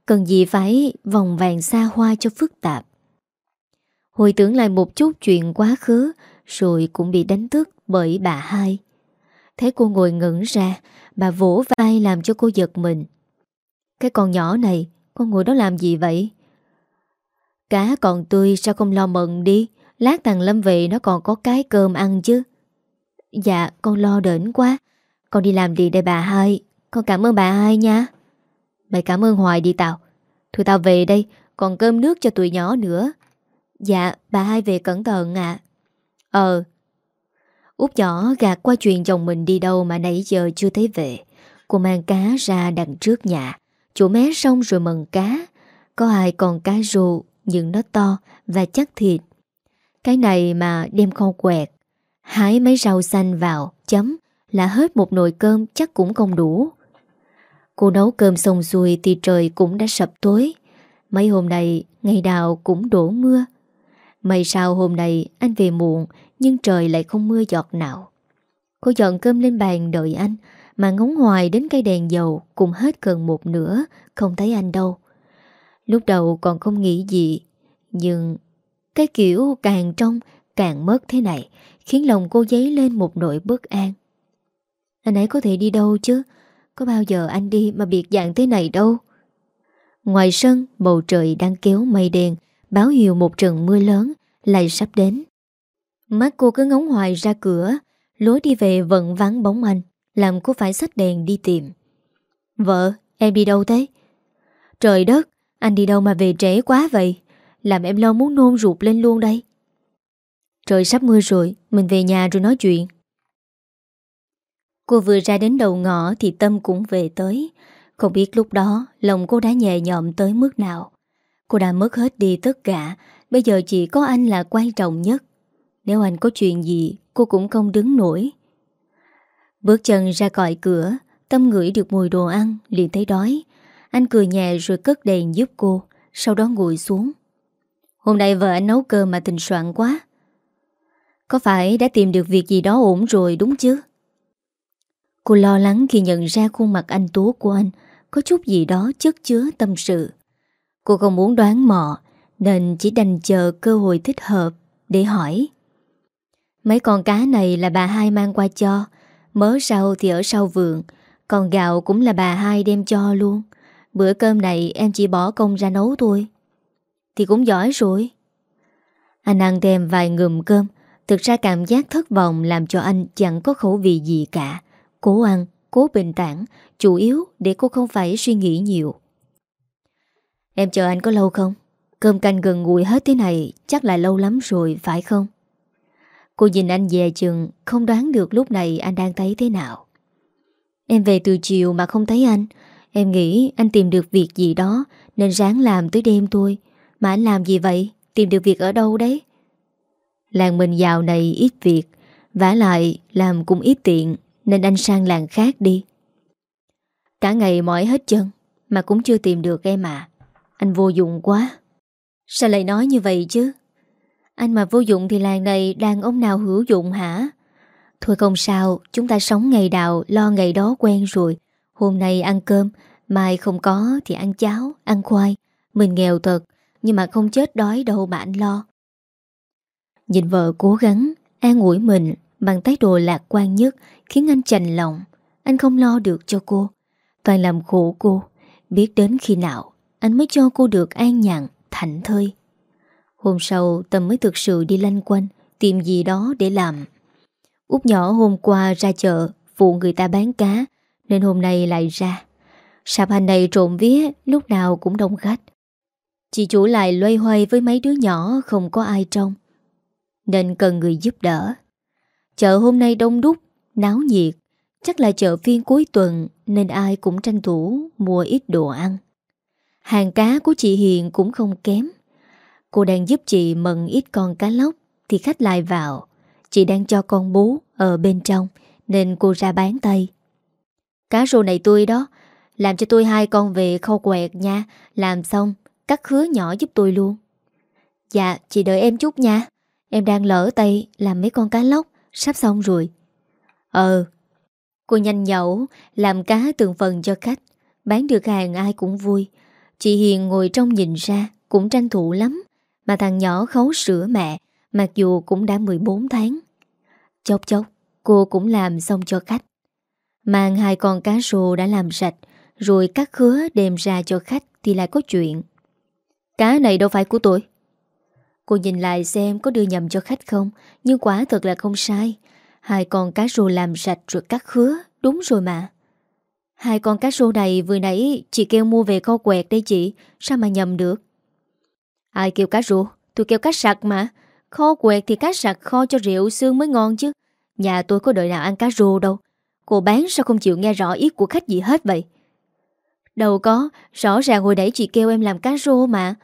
Cần gì phải vòng vàng xa hoa cho phức tạp. Hồi tưởng lại một chút chuyện quá khứ, Rồi cũng bị đánh thức bởi bà hai. Thấy cô ngồi ngẩn ra, Bà vỗ vai làm cho cô giật mình. Cái con nhỏ này, Con ngồi đó làm gì vậy? Cá còn tươi sao không lo mận đi? Lát thằng Lâm về nó còn có cái cơm ăn chứ. Dạ con lo đỉnh quá. Con đi làm gì đây bà hai. Con cảm ơn bà hai nha. Mày cảm ơn hoài đi tao Thôi tao về đây, Còn cơm nước cho tụi nhỏ nữa. Dạ bà hai về cẩn thận ạ. Ờ. Út nhỏ gạt qua chuyện chồng mình đi đâu Mà nãy giờ chưa thấy về. Cô mang cá ra đằng trước nhà. Chủ mé xong rồi mần cá. Có ai còn cá rù Nhưng nó to và chắc thịt. Cái này mà đem kho quẹt. Hái mấy rau xanh vào, Chấm. Là hết một nồi cơm Chắc cũng không đủ. Cô nấu cơm xong xuôi Thì trời cũng đã sập tối. Mấy hôm nay, ngày nào cũng đổ mưa. May sao hôm nay anh về muộn, Nhưng trời lại không mưa giọt nào. Cô dọn cơm lên bàn đợi anh, Mà ngóng hoài đến cây đèn dầu, Cũng hết gần một nửa, Không thấy anh đâu. Lúc đầu còn không nghĩ gì, Nhưng Cái kiểu càng trong, Càng mất thế này, Khiến lòng cô dấy lên một nỗi bất an. Anh ấy có thể đi đâu chứ? Có bao giờ anh đi mà biệt dạng thế này đâu. Ngoài sân Bầu trời đang kéo mây đen Báo hiệu một trận mưa lớn Lại sắp đến. Mắt cô cứ ngóng hoài ra cửa Lối đi về vẫn vắng bóng anh Làm cô phải xách đèn đi tìm. Vợ, em đi đâu thế? Trời đất, anh đi đâu mà về trễ quá vậy? Làm em lo muốn nôn ruột lên luôn đây. Trời sắp mưa rồi Mình về nhà rồi nói chuyện. Cô vừa ra đến đầu ngõ Thì Tâm cũng về tới. Không biết lúc đó, Lòng cô đã nhẹ nhõm tới mức nào. Cô đã mất hết đi tất cả, Bây giờ chỉ có anh là quan trọng nhất. Nếu anh có chuyện gì, Cô cũng không đứng nổi. Bước chân ra còi cửa, Tâm ngửi được mùi đồ ăn, liền thấy đói. Anh cười nhẹ rồi cất đèn giúp cô, Sau đó ngồi xuống. Hôm nay vợ anh nấu cơm mà tình soạn quá. Có phải đã tìm được việc gì đó ổn rồi đúng chứ? Cô lo lắng khi nhận ra khuôn mặt anh Tú của anh, Có chút gì đó chất chứa tâm sự. Cô không muốn đoán mò, Nên chỉ đành chờ cơ hội thích hợp Để hỏi. Mấy con cá này là bà hai mang qua cho, Mớ rau thì ở sau vườn, Còn gạo cũng là bà hai đem cho luôn. Bữa cơm này em chỉ bỏ công ra nấu thôi. Thì cũng giỏi rồi. Anh ăn thêm vài ngùm cơm, Thực ra cảm giác thất vọng Làm cho anh chẳng có khẩu vị gì cả. Cố ăn, cố bình tản Chủ yếu để cô không phải suy nghĩ nhiều. Em chờ anh có lâu không? Cơm canh gần nguội hết thế này Chắc là lâu lắm rồi phải không? Cô nhìn anh về chừng Không đoán được lúc này anh đang thấy thế nào. Em về từ chiều mà không thấy anh. Em nghĩ anh tìm được việc gì đó Nên ráng làm tới đêm thôi. Mà anh làm gì vậy? Tìm được việc ở đâu đấy? Làng mình dạo này ít việc vả lại làm cũng ít tiện. Nên anh sang làng khác đi Cả ngày mỏi hết chân Mà cũng chưa tìm được em à Anh vô dụng quá Sao lại nói như vậy chứ anh mà vô dụng thì làng này đàn ông nào hữu dụng hả? Thôi không sao, chúng ta sống ngày đạo, lo ngày đó quen rồi. Hôm nay ăn cơm, mai không có thì ăn cháo, ăn khoai. Mình nghèo thật, nhưng mà không chết đói đâu mà anh lo. Nhìn vợ cố gắng, an ủi mình bằng thái độ lạc quan nhất khiến anh chành lòng. Anh không lo được cho cô. Toàn làm khổ cô, biết đến khi nào anh mới cho cô được an nhàn, thảnh thơi. Hôm sau Tâm mới thực sự đi lanh quanh Tìm gì đó để làm Út nhỏ hôm qua ra chợ Phụ người ta bán cá Nên hôm nay lại ra Sạp hành này trộm vía Lúc nào cũng đông khách Chị chủ lại loay hoay với mấy đứa nhỏ Không có ai trong Nên cần người giúp đỡ Chợ hôm nay đông đúc Náo nhiệt. Chắc là chợ phiên cuối tuần, Nên ai cũng tranh thủ mua ít đồ ăn. Hàng cá của chị Hiền cũng không kém. Cô đang giúp chị mận ít con cá lóc, Thì khách lại vào. Chị đang cho con bú ở bên trong, Nên cô ra bán tay. Cá rô này tươi đó, Làm cho tôi hai con về khâu quẹt nha. Làm xong, cắt khứa nhỏ giúp tôi luôn. Dạ chị đợi em chút nha. Em đang lỡ tay làm mấy con cá lóc. Sắp xong rồi. Ờ Cô nhanh nhẩu, Làm cá từng phần cho khách, Bán được hàng ai cũng vui. Chị Hiền ngồi trong nhìn ra, Cũng tranh thủ lắm, mà thằng nhỏ khấu sữa mẹ, Mặc dù cũng đã 14 tháng. Chốc chốc, Cô cũng làm xong cho khách. Mang hai con cá rô đã làm sạch, Rồi cắt khứa đem ra cho khách Thì lại có chuyện. Cá này đâu phải của tôi. Cô nhìn lại xem có đưa nhầm cho khách không, Nhưng quả thật là không sai. Hai con cá rô làm sạch rồi cắt khứa. Đúng rồi mà. Hai con cá rô này vừa nãy chị kêu mua về kho quẹt đây chị. Sao mà nhầm được? Ai kêu cá rô? Tôi kêu cá sặc mà. Kho quẹt thì cá sặc kho cho rượu xương mới ngon chứ. Nhà tôi có đợi nào ăn cá rô đâu. Cô bán sao không chịu nghe rõ ý của khách gì hết vậy? Đâu có. Rõ ràng hồi nãy chị kêu em làm cá rô mà.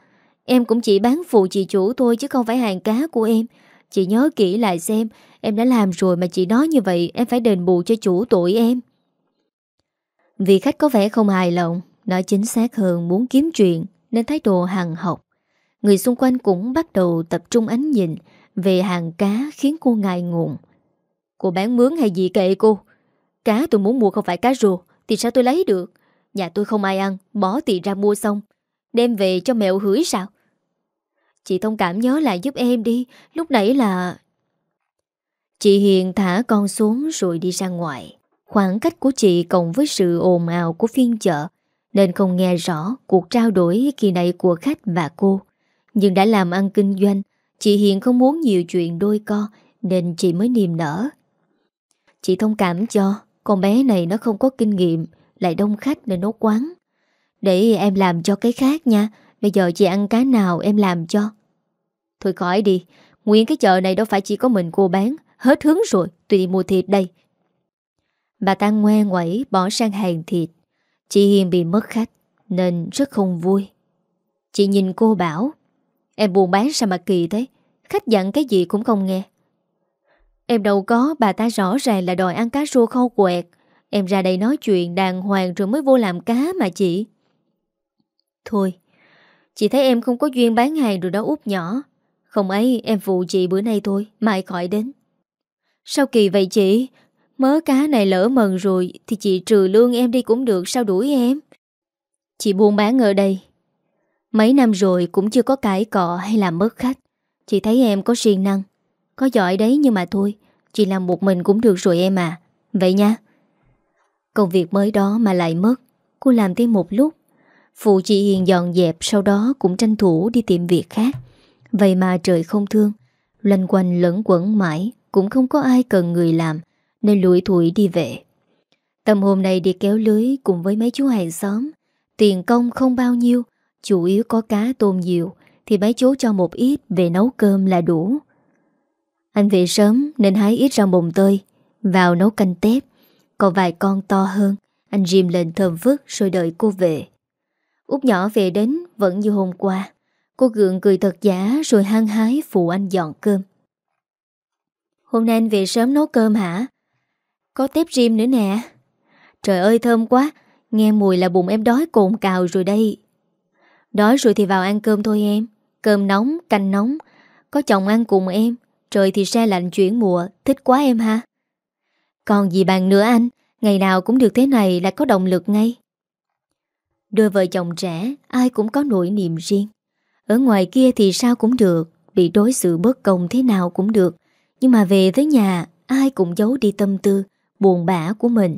Em cũng chỉ bán phụ chị chủ thôi Chứ không phải hàng cá của em. Chị nhớ kỹ lại xem. Em đã làm rồi mà chị nói như vậy, Em phải đền bù cho chủ tội em. Vì khách có vẻ không hài lòng, Nói chính xác hơn muốn kiếm chuyện, Nên thái độ hằng học. Người xung quanh cũng bắt đầu tập trung ánh nhìn Về hàng cá khiến cô ngại ngùng. Cô bán mướn hay gì kệ cô? Cá tôi muốn mua không phải cá rùa, Thì sao tôi lấy được? Nhà tôi không ai ăn, Bỏ tiền ra mua xong, Đem về cho mẹo hửi sao? Chị thông cảm nhớ lại giúp em đi, Lúc nãy là Chị Hiền thả con xuống rồi đi ra ngoài. Khoảng cách của chị cộng với sự ồn ào của phiên chợ, Nên không nghe rõ cuộc trao đổi kỳ này của khách và cô. Nhưng đã làm ăn kinh doanh, Chị Hiền không muốn nhiều chuyện đôi co, Nên chị mới niềm nở. Chị thông cảm cho, Con bé này nó không có kinh nghiệm, Lại đông khách nên nấu quán. Để em làm cho cái khác nha, Bây giờ chị ăn cá nào em làm cho. Thôi khỏi đi, Nguyên cái chợ này đâu phải chỉ có mình cô bán. Hết hứng rồi tôi đi mua thịt đây. Bà ta ngoe ngoẩy bỏ sang hàng thịt. Chị Hiền bị mất khách, Nên rất không vui. Chị nhìn cô bảo, Em buồn bán sao mà kỳ thế? Khách dặn cái gì cũng không nghe. Em đâu có, bà ta rõ ràng là đòi ăn cá rô khâu quẹt. Em ra đây nói chuyện đàng hoàng rồi mới vô làm cá mà chị. Thôi, Chị thấy em không có duyên bán hàng rồi đó út nhỏ. Không ấy, em phụ chị bữa nay thôi, Mai khỏi đến. Sao kỳ vậy chị? Mớ cá này lỡ mần rồi Thì chị trừ lương em đi cũng được, Sao đuổi em? Chị buôn bán ở đây. Mấy năm rồi cũng chưa có cãi cọ hay làm mất khách. Chị thấy em có siêng năng, Có giỏi đấy nhưng mà thôi, Chị làm một mình cũng được rồi em à. Vậy nha. Công việc mới đó mà lại mất, Cô làm thêm một lúc. Phụ chị Hiền dọn dẹp, Sau đó cũng tranh thủ đi tìm việc khác. Vậy mà trời không thương Lanh quanh lẫn quẩn mãi. Cũng không có ai cần người làm, Nên lủi thủi đi về. Tầm hôm nay đi kéo lưới Cùng với mấy chú hàng xóm, Tiền công không bao nhiêu, Chủ yếu có cá tôm nhiều, Thì mấy chú cho một ít về nấu cơm là đủ. Anh về sớm nên hái ít rau bồng tơi, Vào nấu canh tép Còn vài con to hơn, Anh rìm lên thơm phức rồi đợi cô về. Út nhỏ về đến vẫn như hôm qua, Cô gượng cười thật giả Rồi hăng hái phụ anh dọn cơm. Hôm nay anh về sớm nấu cơm hả? Có tép rim nữa nè. Trời ơi thơm quá. Nghe mùi là bụng em đói cồn cào rồi đây. Đói rồi thì vào ăn cơm thôi em. Cơm nóng, canh nóng. Có chồng ăn cùng em. Trời thì xe lạnh chuyển mùa. Thích quá em ha. Còn gì bằng nữa anh? Ngày nào cũng được thế này là có động lực ngay. Đôi vợ chồng trẻ Ai cũng có nỗi niềm riêng. Ở ngoài kia thì sao cũng được. Bị đối xử bất công thế nào cũng được. Nhưng mà về tới nhà Ai cũng giấu đi tâm tư Buồn bã của mình.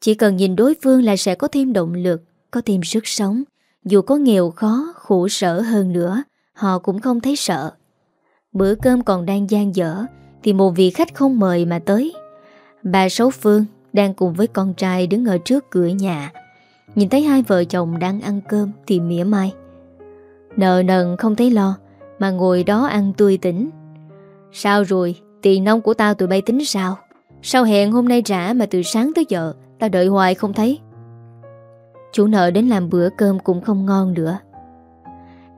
Chỉ cần nhìn đối phương là sẽ có thêm động lực Có thêm sức sống. Dù có nghèo khó, khổ sở hơn nữa Họ cũng không thấy sợ. Bữa cơm còn đang gian dở Thì một vị khách không mời mà tới. Bà Sáu Phương đang cùng với con trai đứng ở trước cửa nhà. Nhìn thấy hai vợ chồng đang ăn cơm Thì mỉa mai. Nợ nần không thấy lo Mà ngồi đó ăn tươi tỉnh. Sao rồi? Tiền nông của tao tụi bay tính sao? Sao hẹn hôm nay trả mà từ sáng tới giờ? Tao đợi hoài không thấy. Chủ nợ đến làm bữa cơm cũng không ngon nữa.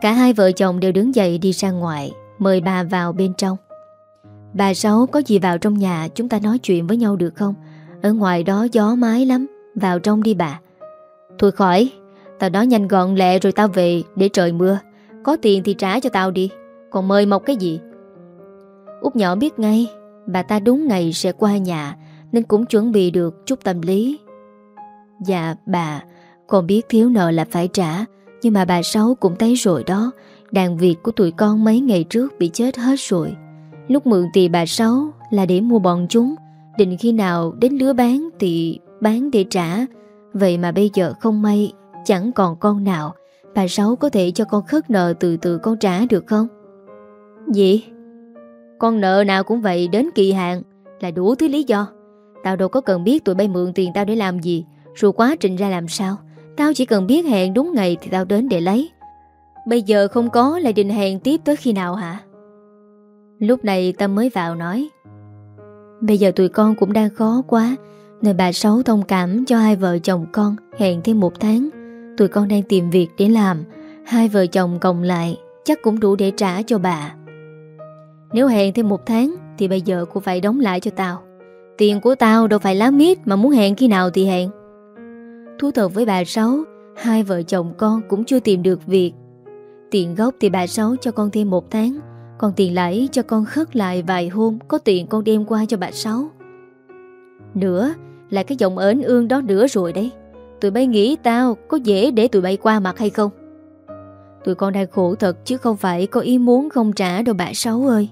Cả hai vợ chồng đều đứng dậy đi ra ngoài, Mời bà vào bên trong. Bà Sáu có gì vào trong nhà Chúng ta nói chuyện với nhau được không? Ở ngoài đó gió mái lắm, Vào trong đi bà. Thôi khỏi, Tao nói nhanh gọn lẹ rồi tao về Để trời mưa. Có tiền thì trả cho tao đi. Còn mời mọc cái gì? Út nhỏ biết ngay, Bà ta đúng ngày sẽ qua nhà, Nên cũng chuẩn bị được chút tâm lý. Dạ bà, Con biết thiếu nợ là phải trả, Nhưng mà bà Sáu cũng thấy rồi đó, Đàn việc của tụi con mấy ngày trước Bị chết hết rồi. Lúc mượn tiền bà Sáu là để mua bọn chúng, Định khi nào đến lứa bán Thì bán để trả. Vậy mà bây giờ không may, Chẳng còn con nào, Bà Sáu có thể cho con khất nợ từ từ con trả được không? Gì? Con nợ nào cũng vậy đến kỳ hạn, Là đủ thứ lý do. Tao đâu có cần biết tụi bay mượn tiền tao để làm gì Rồi quá trình ra làm sao. Tao chỉ cần biết hẹn đúng ngày thì tao đến để lấy. Bây giờ không có lại định hẹn tiếp tới khi nào hả? Lúc này Tâm mới vào nói, Bây giờ tụi con cũng đang khó quá Nên bà Sáu thông cảm cho hai vợ chồng con hẹn thêm một tháng. Tụi con đang tìm việc để làm, Hai vợ chồng cộng lại Chắc cũng đủ để trả cho bà. Nếu hẹn thêm một tháng, Thì bây giờ cô phải đóng lại cho tao. Tiền của tao đâu phải lá mít Mà muốn hẹn khi nào thì hẹn. Thú thật với bà Sáu, Hai vợ chồng con cũng chưa tìm được việc. Tiền gốc thì bà Sáu cho con thêm một tháng, Còn tiền lãi cho con khất lại vài hôm Có tiền con đem qua cho bà Sáu. Nữa là cái giọng ớn ương đó nữa rồi đấy. Tụi bay nghĩ tao có dễ để tụi bay qua mặt hay không? Tụi con đang khổ thật chứ không phải có ý muốn không trả đâu bà Sáu ơi.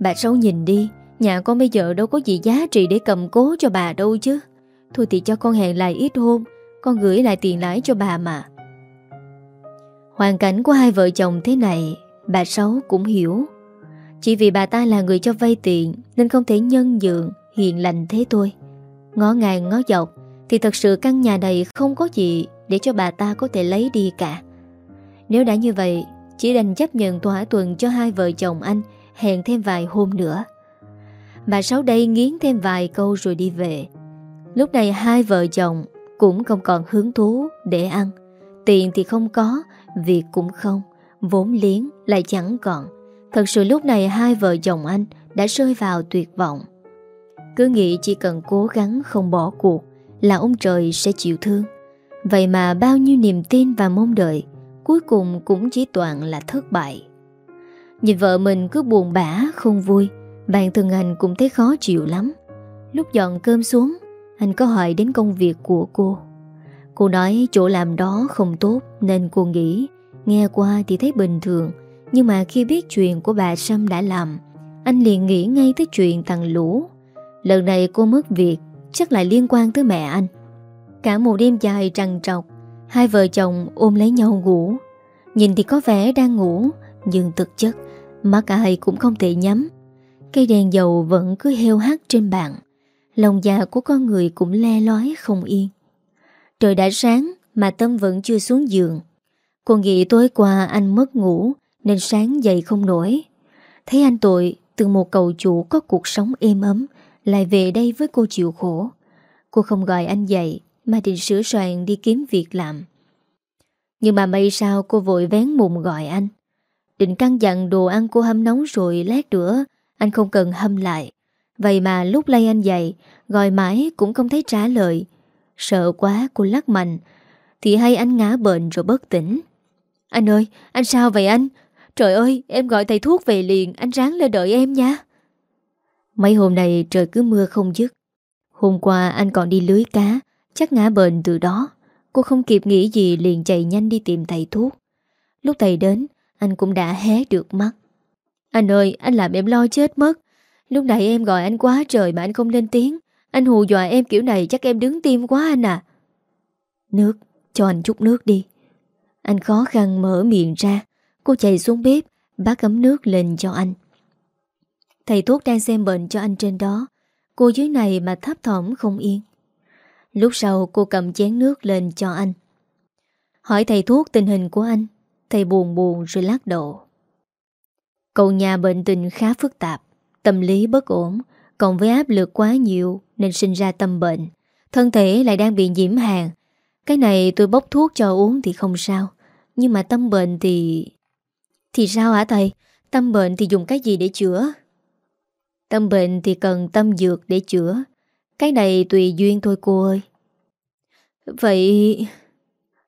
Bà sâu nhìn đi, Nhà con bây giờ đâu có gì giá trị để cầm cố cho bà đâu chứ. Thôi thì cho con hẹn lại ít hôm, Con gửi lại tiền lãi cho bà mà. Hoàn cảnh của hai vợ chồng thế này, Bà Sáu cũng hiểu. Chỉ vì bà ta là người cho vay tiền, Nên không thể nhân dượng Hiền lành thế thôi. Ngó ngàng ngó dọc, Thì thật sự căn nhà này không có gì Để cho bà ta có thể lấy đi cả. Nếu đã như vậy, Chỉ đành chấp nhận thỏa tuần cho hai vợ chồng anh Hẹn thêm vài hôm nữa. Bà Sáu đây nghiến thêm vài câu rồi đi về. Lúc này hai vợ chồng Cũng không còn hứng thú để ăn. Tiền thì không có, Việc cũng không, Vốn liếng lại chẳng còn. Thật sự lúc này hai vợ chồng anh Đã rơi vào tuyệt vọng. Cứ nghĩ chỉ cần cố gắng không bỏ cuộc Là ông trời sẽ chịu thương. Vậy mà bao nhiêu niềm tin và mong đợi, Cuối cùng cũng chỉ toàn là thất bại. Nhìn vợ mình cứ buồn bã, không vui. Bạn thân anh cũng thấy khó chịu lắm. Lúc dọn cơm xuống Anh có hỏi đến công việc của cô. Cô nói chỗ làm đó không tốt Nên cô nghĩ, Nghe qua thì thấy bình thường. Nhưng mà khi biết chuyện của bà Sâm đã làm, Anh liền nghĩ ngay tới chuyện thằng Lũ. Lần này cô mất việc, Chắc lại liên quan tới mẹ anh. Cả một đêm dài trằn trọc, Hai vợ chồng ôm lấy nhau ngủ. Nhìn thì có vẻ đang ngủ, Nhưng thực chất Mắt ai cũng không thể nhắm. Cây đèn dầu vẫn cứ heo hắt trên bàn. Lòng già của con người cũng le lói không yên. Trời đã sáng Mà Tâm vẫn chưa xuống giường. Cô nghĩ tối qua anh mất ngủ Nên sáng dậy không nổi. Thấy anh tội, Từ một cầu chủ có cuộc sống êm ấm, Lại về đây với cô chịu khổ. Cô không gọi anh dậy Mà định sửa soạn đi kiếm việc làm. Nhưng mà may sao cô vội vén mùng gọi anh. Định căn dặn đồ ăn cô hâm nóng rồi lát nữa Anh không cần hâm lại. Vậy mà lúc lay anh dậy, Gọi mãi cũng không thấy trả lời. Sợ quá, cô lắc mạnh. Thì hay anh ngã bệnh rồi bất tỉnh. Anh ơi, anh sao vậy anh? Trời ơi, em gọi thầy thuốc về liền. Anh ráng lên đợi em nha. Mấy hôm nay trời cứ mưa không dứt. Hôm qua anh còn đi lưới cá. Chắc ngã bệnh từ đó. Cô không kịp nghĩ gì liền chạy nhanh đi tìm thầy thuốc. Lúc thầy đến anh cũng đã hé được mắt. Anh ơi, anh làm em lo chết mất. Lúc nãy em gọi anh quá trời mà anh không lên tiếng. Anh hù dọa em kiểu này chắc em đứng tim quá anh à. Nước, Cho anh chút nước đi. Anh khó khăn mở miệng ra. Cô chạy xuống bếp Bác ấm nước lên cho anh. Thầy thuốc đang xem bệnh cho anh trên đó. Cô dưới này mà thấp thỏm không yên. Lúc sau cô cầm chén nước lên cho anh. Hỏi thầy thuốc tình hình của anh. Thầy buồn buồn rồi lắc đầu. Cậu nhà bệnh tình khá phức tạp, Tâm lý bất ổn, Cộng với áp lực quá nhiều Nên sinh ra tâm bệnh. Thân thể lại đang bị nhiễm hàng. Cái này tôi bốc thuốc cho uống thì không sao, Nhưng mà tâm bệnh thì... Thì sao hả thầy? Tâm bệnh thì dùng cái gì để chữa? Tâm bệnh thì cần tâm dược để chữa. Cái này tùy duyên thôi cô ơi. Vậy...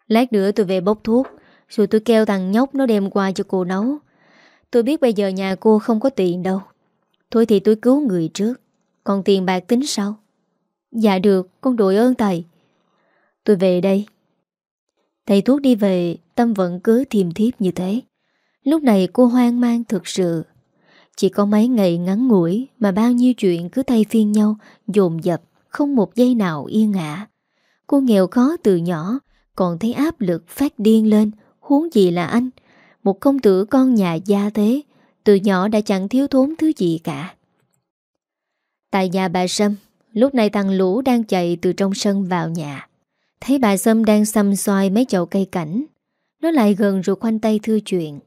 Lát nữa tôi về bốc thuốc. Rồi tôi kêu thằng nhóc nó đem qua cho cô nấu. Tôi biết bây giờ nhà cô không có tiền đâu. Thôi thì tôi cứu người trước. Còn tiền bạc tính sau. Dạ được, con đội ơn thầy. Tôi về đây. Thầy thuốc đi về, Tâm vẫn cứ thiềm thiếp như thế. Lúc này cô hoang mang thực sự. Chỉ có mấy ngày ngắn ngủi Mà bao nhiêu chuyện cứ thay phiên nhau, Dồn dập, Không một giây nào yên ngã Cô nghèo khó từ nhỏ, Còn thấy áp lực phát điên lên Huống gì là anh? Một công tử con nhà gia thế Từ nhỏ đã chẳng thiếu thốn thứ gì cả. Tại nhà bà Sâm, Lúc này thằng Lũ đang chạy từ trong sân vào nhà. Thấy bà Sâm đang xăm xoay mấy chậu cây cảnh, Nó lại gần rồi khoanh tay thư chuyện.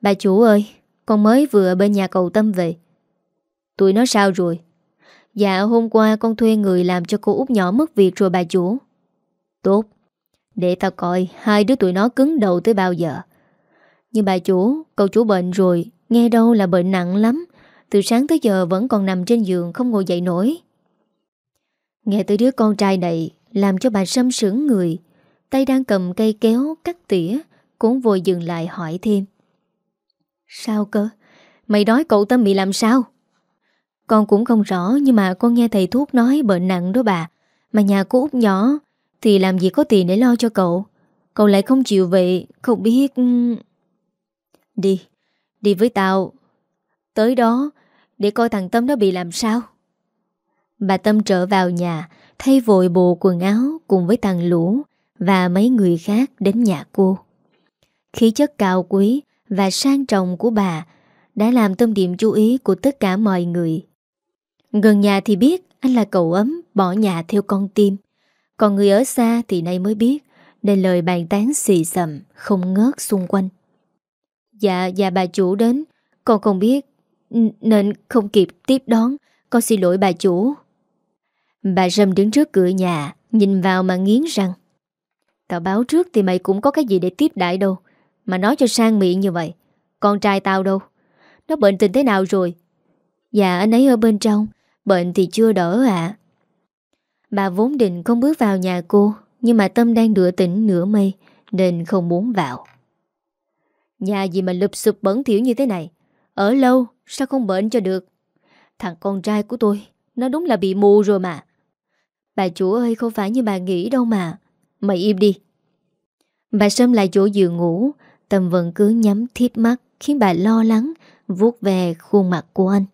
Bà chủ ơi, Con mới vừa bên nhà cầu Tâm về. Tụi nó sao rồi? Dạ hôm qua con thuê người làm cho cô út nhỏ mất việc rồi bà chủ. Tốt để tao coi hai đứa tụi nó cứng đầu tới bao giờ. Nhưng bà chủ, Cậu chủ bệnh rồi, Nghe đâu là bệnh nặng lắm. Từ sáng tới giờ vẫn còn nằm trên giường Không ngồi dậy nổi. Nghe tới đứa con trai này, Làm cho bà sâm sững người. Tay đang cầm cây kéo cắt tỉa, Cũng vội dừng lại hỏi thêm. Sao cơ? Mày đói cậu Tâm bị làm sao? Con cũng không rõ, Nhưng mà con nghe thầy thuốc nói bệnh nặng đó bà. Mà nhà cô út nhỏ thì làm gì có tiền để lo cho cậu. Cậu lại không chịu vậy, Không biết. Đi Đi với tao. Tới đó, Để coi thằng Tâm nó bị làm sao. Bà Tâm trở vào nhà, Thay vội bộ quần áo Cùng với thằng Lũ Và mấy người khác đến nhà cô. Khí chất cao quý Và sang trọng của bà Đã làm tâm điểm chú ý của tất cả mọi người. Gần nhà thì biết Anh là cậu ấm, bỏ nhà theo con tim. Còn người ở xa thì nay mới biết Nên lời bàn tán xì xầm Không ngớt xung quanh. Dạ, dạ bà chủ đến Con không biết Nên không kịp tiếp đón Con xin lỗi bà chủ. Bà Râm đứng trước cửa nhà Nhìn vào mà nghiến răng Tao báo trước thì mày cũng có cái gì để tiếp đại đâu Mà nói cho sang miệng như vậy Con trai tao đâu? Nó bệnh tình thế nào rồi? Dạ anh ấy ở bên trong Bệnh thì chưa đỡ ạ. Bà vốn định không bước vào nhà cô, Nhưng mà Tâm đang nửa tỉnh nửa mây, Nên không muốn vào. Nhà gì mà lụp sụp bẩn thiểu như thế này? Ở lâu, sao không bệnh cho được? Thằng con trai của tôi, Nó đúng là bị mù rồi mà. Bà chủ ơi, không phải như bà nghĩ đâu mà. Mày im đi. Bà Sâm lại chỗ giường ngủ, Tâm vẫn cứ nhắm thiếp mắt, Khiến bà lo lắng, vuốt về khuôn mặt của anh.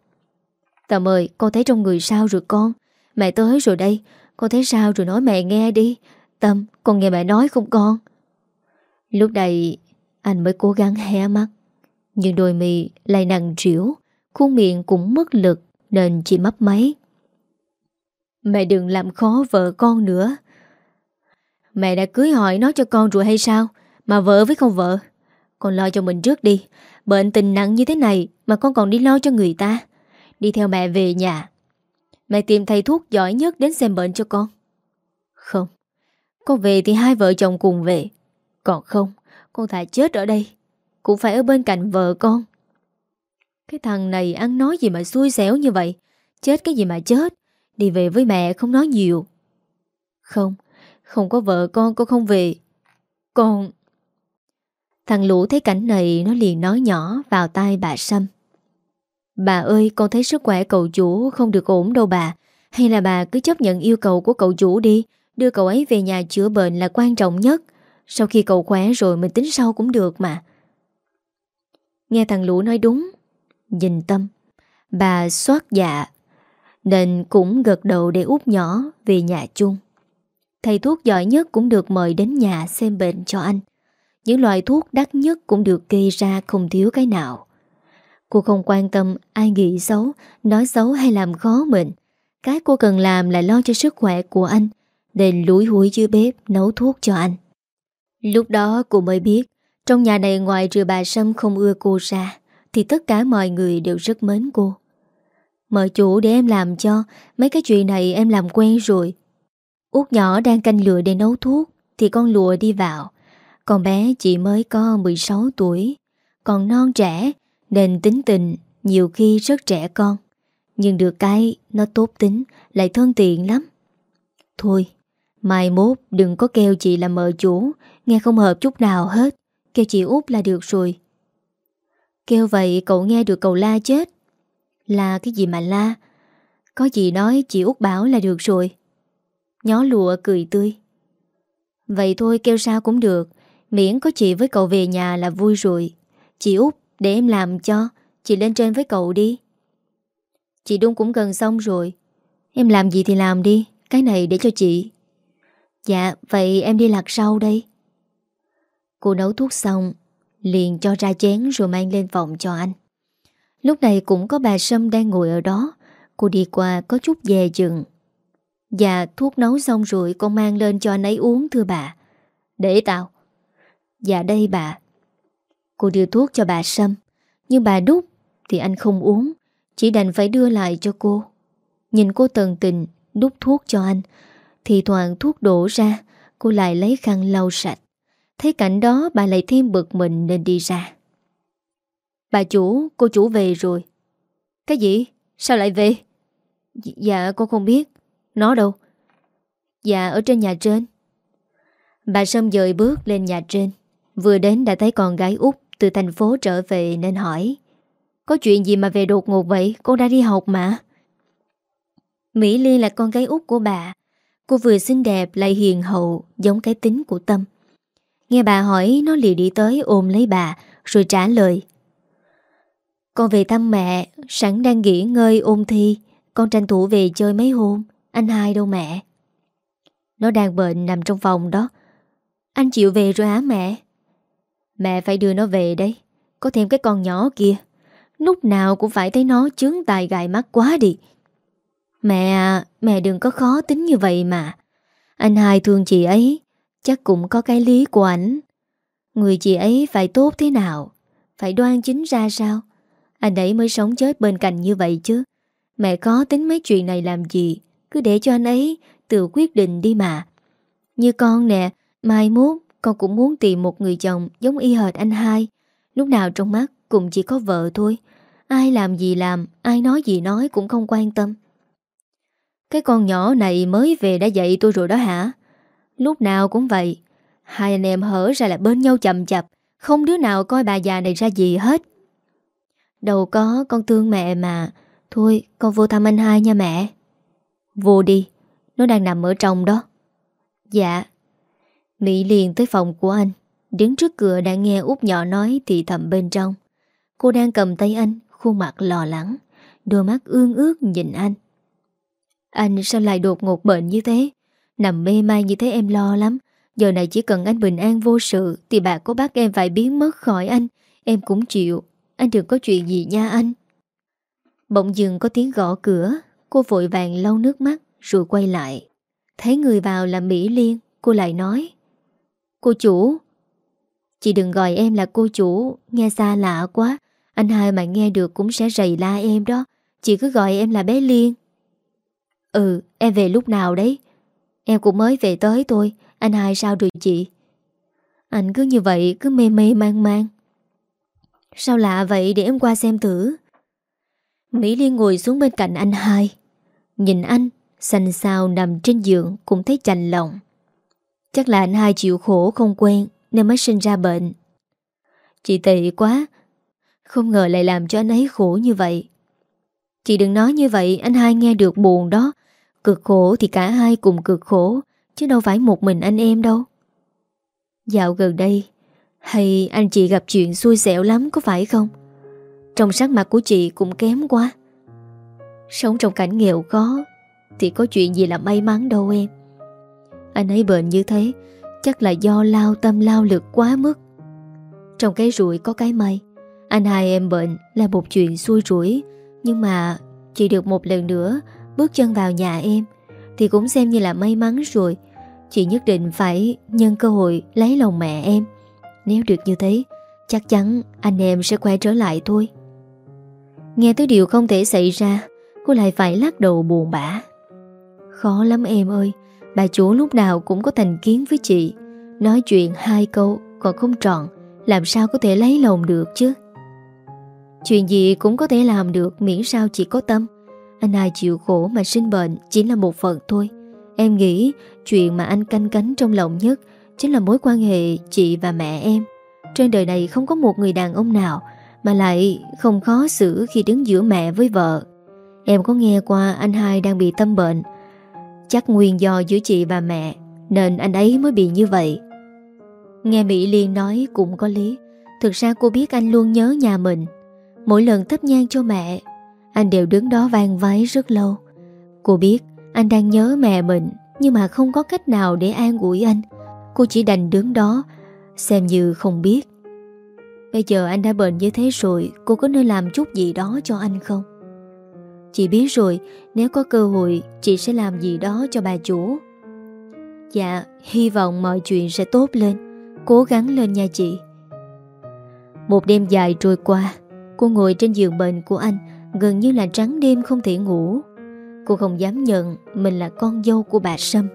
Tâm ơi, con thấy trong người sao rồi con? Mẹ tới rồi đây con thấy sao? Rồi nói mẹ nghe đi. Tâm, con nghe mẹ nói không con? Lúc này, anh mới cố gắng hé mắt. Nhưng đôi mì lại nặng trĩu, Khuôn miệng cũng mất lực Nên chỉ mấp máy. Mẹ đừng làm khó vợ con nữa. Mẹ đã cưới hỏi nó cho con rồi hay sao? Mà vợ với không vợ? Con lo cho mình trước đi. Bệnh tình nặng như thế này Mà con còn đi lo cho người ta. Đi theo mẹ về nhà Mẹ tìm thầy thuốc giỏi nhất đến xem bệnh cho con. Không, Con về thì hai vợ chồng cùng về. Còn không, Con thà chết ở đây, Cũng phải ở bên cạnh vợ con. Cái thằng này ăn nói gì mà xui xẻo như vậy? Chết cái gì mà chết? Đi về với mẹ không nói nhiều. Không Không có vợ con con không về. Con Thằng Lũ thấy cảnh này, Nó liền nói nhỏ vào tai bà Sâm. Bà ơi, con thấy sức khỏe cậu chủ Không được ổn đâu bà. Hay là bà cứ chấp nhận yêu cầu của cậu chủ đi. Đưa cậu ấy về nhà chữa bệnh là quan trọng nhất. Sau khi cậu khỏe rồi Mình tính sau cũng được mà. Nghe thằng Lũ nói đúng. Nhìn tâm. Bà xoát dạ. Nên cũng gật đầu để út nhỏ về nhà chung. Thầy thuốc giỏi nhất cũng được mời đến nhà xem bệnh cho anh. Những loại thuốc đắt nhất cũng được kê ra không thiếu cái nào. Cô không quan tâm ai nghĩ xấu, nói xấu hay làm khó mình. Cái cô cần làm là lo cho sức khỏe của anh Nên lúi húi dưới bếp nấu thuốc cho anh. Lúc đó cô mới biết Trong nhà này ngoài trừ bà Sâm không ưa cô ra Thì tất cả mọi người đều rất mến cô. Mời chủ để em làm cho Mấy cái chuyện này em làm quen rồi. Út nhỏ đang canh lửa để nấu thuốc Thì con lùa đi vào. Con bé chỉ mới có 16 tuổi Còn non trẻ nên tính tình nhiều khi rất trẻ con. Nhưng được cái, Nó tốt tính, Lại thân tiện lắm. Thôi, Mai mốt đừng có kêu chị là mợ chủ, Nghe không hợp chút nào hết. Kêu chị út là được rồi. Kêu vậy cậu nghe được cậu la chết. Là cái gì mà la? Có gì nói chị út bảo là được rồi. Nhó lụa cười tươi. Vậy thôi kêu sao cũng được, Miễn có chị với cậu về nhà là vui rồi. Chị út để em làm cho. Chị lên trên với cậu đi. Chị Đung cũng gần xong rồi. Em làm gì thì làm đi. Cái này để cho chị. Dạ vậy em đi lạc sau đây. Cô nấu thuốc xong, Liền cho ra chén rồi mang lên phòng cho anh. Lúc này cũng có bà Sâm đang ngồi ở đó. Cô đi qua có chút dè chừng Dạ thuốc nấu xong rồi Con mang lên cho anh ấy uống, thưa bà. Để tao. Dạ đây bà. Cô đưa thuốc cho bà Sâm. Nhưng bà đút thì anh không uống Chỉ đành phải đưa lại cho cô. Nhìn cô tần tình Đút thuốc cho anh Thì thoảng thuốc đổ ra Cô lại lấy khăn lau sạch. Thấy cảnh đó bà lại thêm bực mình nên đi ra. Bà chủ, cô chủ về rồi. Cái gì? Sao lại về? Dạ, dạ cô không biết. Nó đâu? Dạ ở trên nhà trên. Bà Sâm dời bước lên nhà trên. Vừa đến đã thấy con gái út. Từ thành phố trở về nên hỏi, Có chuyện gì mà về đột ngột vậy? Cô đã đi học mà. Mỹ Liên là con gái út của bà. Cô vừa xinh đẹp lại hiền hậu, Giống cái tính của Tâm. Nghe bà hỏi, nó liền đi tới ôm lấy bà, Rồi trả lời, Con về thăm mẹ, Sẵn đang nghỉ ngơi ôm thi. Con tranh thủ về chơi mấy hôm, Anh hai đâu mẹ. Nó đang bệnh nằm trong phòng đó. Anh chịu về rồi hả mẹ? Mẹ phải đưa nó về đây. Có thêm cái con nhỏ kia. Lúc nào cũng phải thấy nó chướng tài gài mắt quá đi. Mẹ à Mẹ đừng có khó tính như vậy mà. Anh hai thương chị ấy, Chắc cũng có cái lý của ảnh. Người chị ấy phải tốt thế nào? Phải đoan chính ra sao? Anh ấy mới sống chết bên cạnh như vậy chứ. Mẹ có tính mấy chuyện này làm gì? Cứ để cho anh ấy Tự quyết định đi mà. Như con nè, Mai mốt con cũng muốn tìm một người chồng Giống y hệt anh hai. Lúc nào trong mắt cũng chỉ có vợ thôi. Ai làm gì làm, Ai nói gì nói cũng không quan tâm. Cái con nhỏ này mới về đã dạy tôi rồi đó hả? Lúc nào cũng vậy. Hai anh em hở ra là bên nhau chậm chập. Không đứa nào coi bà già này ra gì hết. Đâu có con thương mẹ mà. Thôi, con vô thăm anh hai nha mẹ. Vô đi. Nó đang nằm ở trong đó. Dạ. Mỹ liền tới phòng của anh. Đứng trước cửa đã nghe út nhỏ nói Thì thầm bên trong. Cô đang cầm tay anh, Khuôn mặt lo lắng, Đôi mắt ương ước nhìn anh. Anh sao lại đột ngột bệnh như thế? Nằm mê mai như thế em lo lắm. Giờ này chỉ cần anh bình an vô sự Thì bà có bắt em phải biến mất khỏi anh. Em cũng chịu. Anh đừng có chuyện gì nha anh. Bỗng dừng có tiếng gõ cửa. Cô vội vàng lau nước mắt Rồi quay lại. Thấy người vào là Mỹ Liên. Cô lại nói Cô chủ. Chị đừng gọi em là cô chủ, Nghe xa lạ quá. Anh hai mà nghe được cũng sẽ rầy la em đó. Chị cứ gọi em là bé Liên. Ừ em về lúc nào đấy? Em cũng mới về tới thôi. Anh hai sao rồi chị? Anh cứ như vậy, cứ mê mê mang mang Sao lạ vậy? Để em qua xem thử. Mỹ Liên ngồi xuống bên cạnh anh hai. Nhìn anh, Xanh xao nằm trên giường, Cũng thấy chành lòng. Chắc là anh hai chịu khổ không quen Nên mới sinh ra bệnh. Chị tệ quá, Không ngờ lại làm cho anh ấy khổ như vậy. Chị đừng nói như vậy, Anh hai nghe được buồn đó. Cực khổ thì cả hai cùng cực khổ, Chứ đâu phải một mình anh em đâu. Dạo gần đây, Hay anh chị gặp chuyện xui xẻo lắm có phải không? Trong sắc mặt của chị cũng kém quá. Sống trong cảnh nghèo khó, Thì có chuyện gì là may mắn đâu em. Anh ấy bệnh như thế, Chắc là do lao tâm lao lực quá mức. Trong cái rủi có cái may, Anh hai em bệnh là một chuyện xui rủi, Nhưng mà Chị được một lần nữa Bước chân vào nhà em Thì cũng xem như là may mắn rồi. Chị nhất định phải nhân cơ hội lấy lòng mẹ em. Nếu được như thế, Chắc chắn anh em sẽ quay trở lại thôi. Nghe tới điều không thể xảy ra, Cô lại phải lắc đầu buồn bã. Khó lắm em ơi Bà chủ lúc nào cũng có thành kiến với chị Nói chuyện hai câu Còn không trọn, Làm sao có thể lấy lòng được chứ Chuyện gì cũng có thể làm được, Miễn sao chị có tâm anh hai chịu khổ mà sinh bệnh chỉ là một phần thôi. Em nghĩ chuyện mà anh canh cánh trong lòng nhất chính là mối quan hệ chị và mẹ em. Trên đời này không có một người đàn ông nào mà lại không khó xử khi đứng giữa mẹ với vợ. Em có nghe qua anh hai đang bị tâm bệnh. Chắc nguyên do giữa chị và mẹ, nên anh ấy mới bị như vậy. Nghe Mỹ Liên nói cũng có lý. Thực ra cô biết anh luôn nhớ nhà mình. Mỗi lần thắp nhang cho mẹ, anh đều đứng đó vang vái rất lâu Cô biết anh đang nhớ mẹ mình, Nhưng mà không có cách nào để an ủi anh Cô chỉ đành đứng đó, Xem như không biết Bây giờ anh đã bệnh như thế rồi, Cô có nên làm chút gì đó cho anh không Chị biết rồi, Nếu có cơ hội, Chị sẽ làm gì đó cho bà chủ. Dạ Hy vọng mọi chuyện sẽ tốt lên. Cố gắng lên nha chị. Một đêm dài trôi qua, Cô ngồi trên giường bệnh của anh, Gần như là trắng đêm không thể ngủ. Cô không dám nhận mình là con dâu của bà Sâm.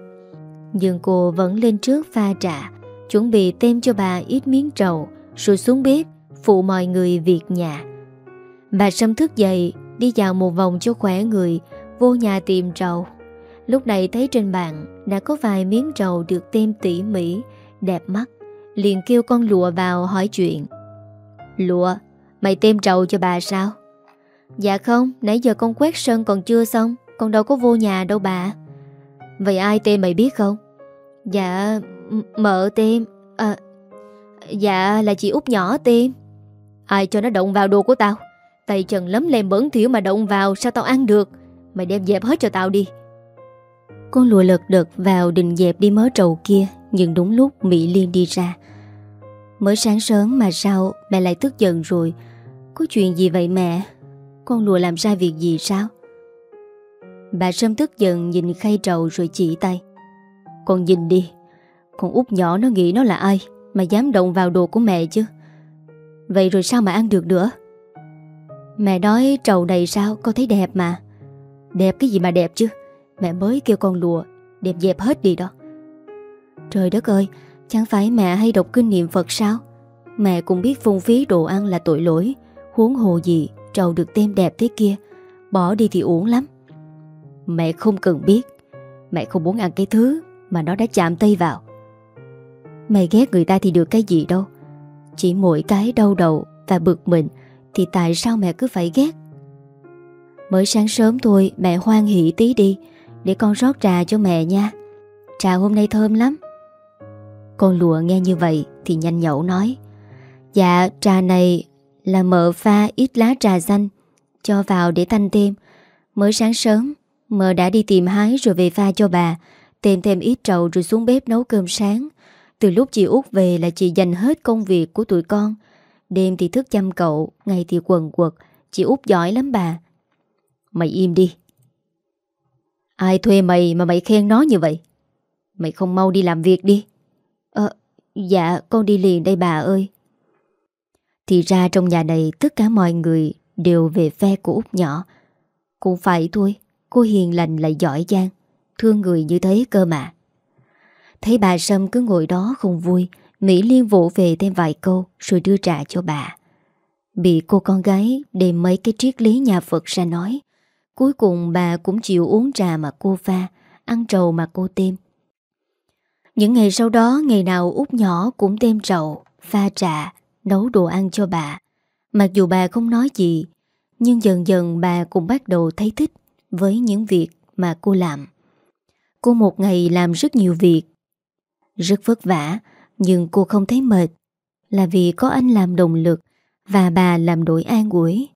Nhưng cô vẫn lên trước pha trà, Chuẩn bị tem cho bà ít miếng trầu, Rồi xuống bếp, Phụ mọi người việc nhà. Bà Sâm thức dậy Đi dạo một vòng cho khỏe người Vô nhà tìm trầu. Lúc này thấy trên bàn Đã có vài miếng trầu được tem tỉ mỉ Đẹp mắt Liền kêu con lụa vào hỏi chuyện. Lụa Mày tem trầu cho bà sao? Dạ không Nãy giờ con quét sân còn chưa xong Con đâu có vô nhà đâu bà. Vậy ai tem mày biết không? Dạ Mợ tem à, Dạ là chị út nhỏ tem. Ai cho nó động vào đồ của tao? Tay chân lấm lem bẩn thiểu mà động vào, Sao tao ăn được? Mày đem dẹp hết cho tao đi. Con lùa lật đật vào định dẹp đi mớ trầu kia, Nhưng đúng lúc Mỹ Liên đi ra. Mới sáng sớm mà sao Mẹ lại tức giận rồi? Có chuyện gì vậy mẹ? Con lùa làm sai việc gì sao? Bà Sâm tức giận nhìn khay trầu rồi chỉ tay. Con nhìn đi, Con út nhỏ nó nghĩ nó là ai Mà dám động vào đồ của mẹ chứ? Vậy rồi sao mà ăn được nữa? Mẹ nói trầu này sao, Con thấy đẹp mà. Đẹp cái gì mà đẹp chứ? Mẹ mới kêu con lùa, Đẹp dẹp hết đi đó. Trời đất ơi, Chẳng phải mẹ hay đọc kinh niệm Phật sao? Mẹ cũng biết phung phí đồ ăn là tội lỗi, Huống hồ gì Trầu được tem đẹp thế kia, Bỏ đi thì uổng lắm. Mẹ không cần biết, Mẹ không muốn ăn cái thứ Mà nó đã chạm tay vào. Mẹ ghét người ta thì được cái gì đâu, Chỉ mỗi cái đau đầu Và bực mình thì tại sao mẹ cứ phải ghét? Mới sáng sớm thôi, mẹ hoan hỷ tí đi, Để con rót trà cho mẹ nha. Trà hôm nay thơm lắm. Con lụa nghe như vậy Thì nhanh nhậu nói Dạ trà này là mợ pha ít lá trà xanh, Cho vào để thanh thêm. Mới sáng sớm, Mợ đã đi tìm hái rồi về pha cho bà, Tìm thêm ít trầu rồi xuống bếp nấu cơm sáng. Từ lúc chị út về là chị dành hết công việc của tụi con Đêm thì thức chăm cậu, Ngày thì quần quật. Chị út giỏi lắm bà. Mày im đi. Ai thuê mày mà mày khen nó như vậy? Mày không mau đi làm việc đi. Ờ Dạ con đi liền đây bà ơi. Thì ra trong nhà này Tất cả mọi người đều về phe của út nhỏ. Cũng phải thôi, Cô hiền lành lại giỏi giang, Thương người như thế cơ mà. Thấy bà Sâm cứ ngồi đó không vui Mỹ Liên vỗ về thêm vài câu, Rồi đưa trà cho bà. Bị cô con gái đề mấy cái triết lý nhà Phật ra nói, Cuối cùng bà cũng chịu uống trà mà cô pha, Ăn trầu mà cô tiêm. Những ngày sau đó, Ngày nào út nhỏ cũng tiêm trầu, Pha trà, Nấu đồ ăn cho bà. Mặc dù bà không nói gì, Nhưng dần dần bà cũng bắt đầu thấy thích Với những việc mà cô làm. Cô một ngày làm rất nhiều việc, Rất vất vả nhưng cô không thấy mệt, Là vì có anh làm động lực Và bà làm đổi an ủi.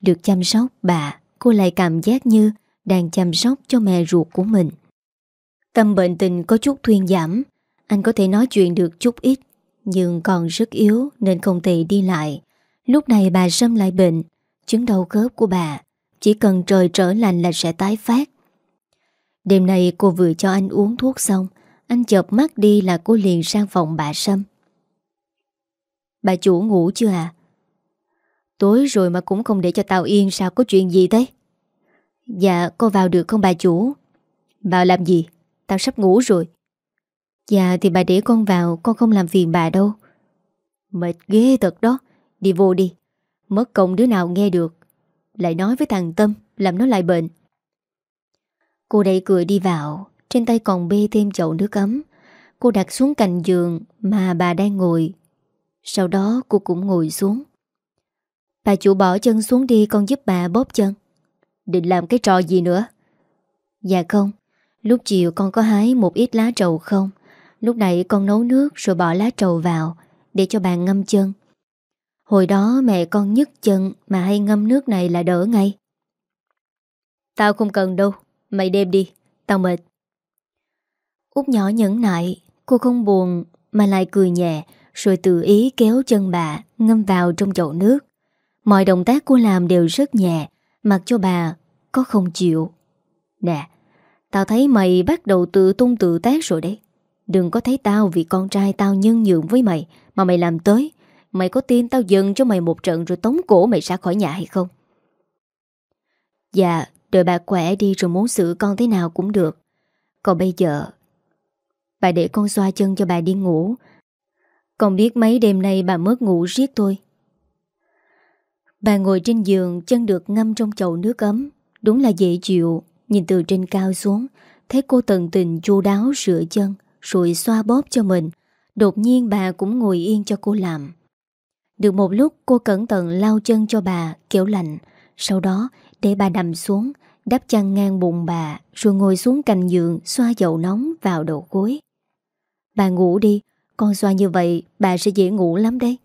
Được chăm sóc bà, Cô lại cảm giác như Đang chăm sóc cho mẹ ruột của mình. Tâm bệnh tình có chút thuyên giảm, Anh có thể nói chuyện được chút ít, Nhưng còn rất yếu Nên không thể đi lại. Lúc này bà Sâm lại bệnh, Chứng đau khớp của bà, Chỉ cần trời trở lạnh là sẽ tái phát. Đêm nay cô vừa cho anh uống thuốc xong anh chợp mắt đi là cô liền sang phòng bà Sâm Bà chủ ngủ chưa à? Tối rồi mà cũng không để cho tao yên, sao có chuyện gì thế? Dạ con vào được không bà chủ? Vào làm gì? Tao sắp ngủ rồi Dạ thì bà để con vào, Con không làm phiền bà đâu Mệt ghê thật đó Đi vô đi Mất công đứa nào nghe được Lại nói với thằng Tâm, Làm nó lại bệnh Cô đẩy cười đi vào trên tay còn bê thêm chậu nước ấm. Cô đặt xuống cạnh giường Mà bà đang ngồi. Sau đó cô cũng ngồi xuống. Bà chủ bỏ chân xuống đi, con giúp bà bóp chân. Định làm cái trò gì nữa? Dạ không, Lúc chiều con có hái một ít lá trầu không? Lúc nãy con nấu nước rồi bỏ lá trầu vào Để cho bà ngâm chân. Hồi đó mẹ con nhức chân Mà hay ngâm nước này là đỡ ngay. Tao không cần đâu, Mày đem đi, Tao mệt. Út nhỏ nhẫn nại, Cô không buồn mà lại cười nhẹ, Rồi tự ý kéo chân bà Ngâm vào trong chậu nước. Mọi động tác cô làm đều rất nhẹ, Mặc cho bà có không chịu. Nè, Tao thấy mày bắt đầu tự tung tự tác rồi đấy. Đừng có thấy tao vì con trai tao nhân nhượng với mày Mà mày làm tới. Mày có tin tao dừng cho mày một trận rồi tống cổ mày ra khỏi nhà hay không? Dạ Đợi bà khỏe đi rồi muốn xử con thế nào cũng được. Còn bây giờ Bà để con xoa chân cho bà đi ngủ. Con biết mấy đêm nay bà mất ngủ riết tôi. Bà ngồi trên giường, Chân được ngâm trong chậu nước ấm. Đúng là dễ chịu. Nhìn từ trên cao xuống, Thấy cô tận tình chu đáo rửa chân, Rồi xoa bóp cho mình. Đột nhiên bà cũng ngồi yên cho cô làm. Được một lúc, cô cẩn thận lau chân cho bà Kiểu lạnh. Sau đó, để bà nằm xuống, Đắp chăn ngang bụng bà, Rồi ngồi xuống cạnh giường, Xoa dầu nóng vào đầu gối. Bà ngủ đi. Con xoa như vậy, bà sẽ dễ ngủ lắm đấy.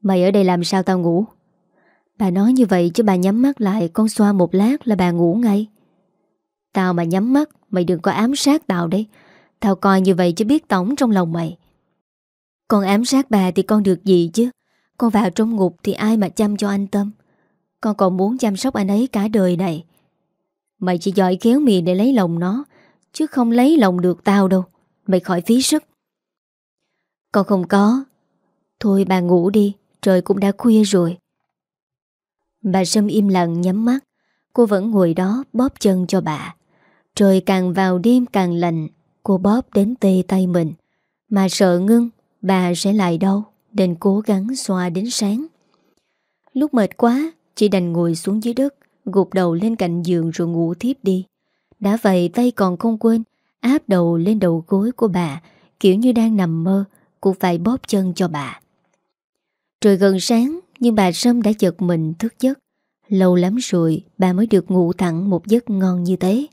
Mày ở đây làm sao tao ngủ? Bà nói như vậy chứ bà nhắm mắt lại, Con xoa một lát là bà ngủ ngay. Tao mà nhắm mắt, Mày đừng có ám sát tao đấy. Tao coi như vậy chứ biết tổng trong lòng mày. Con ám sát bà thì con được gì chứ? Con vào trong ngục thì ai mà chăm cho anh Tâm? Con còn muốn chăm sóc anh ấy cả đời này. Mày chỉ giỏi kéo miệng để lấy lòng nó, Chứ không lấy lòng được tao đâu. Mày khỏi phí sức. Con không có. Thôi bà ngủ đi, Trời cũng đã khuya rồi. Bà Sâm im lặng nhắm mắt. Cô vẫn ngồi đó, bóp chân cho bà. Trời càng vào đêm càng lạnh, Cô bóp đến tê tay mình. Mà sợ ngưng, Bà sẽ lại đâu Nên cố gắng xoa đến sáng. Lúc mệt quá, Chị đành ngồi xuống dưới đất, Gục đầu lên cạnh giường rồi ngủ thiếp đi. Đã vậy tay còn không quên Áp đầu lên đầu gối của bà, Kiểu như đang nằm mơ Cũng phải bóp chân cho bà. Trời gần sáng, Nhưng bà Sâm đã giật mình thức giấc. Lâu lắm rồi, bà mới được ngủ thẳng một giấc ngon như thế.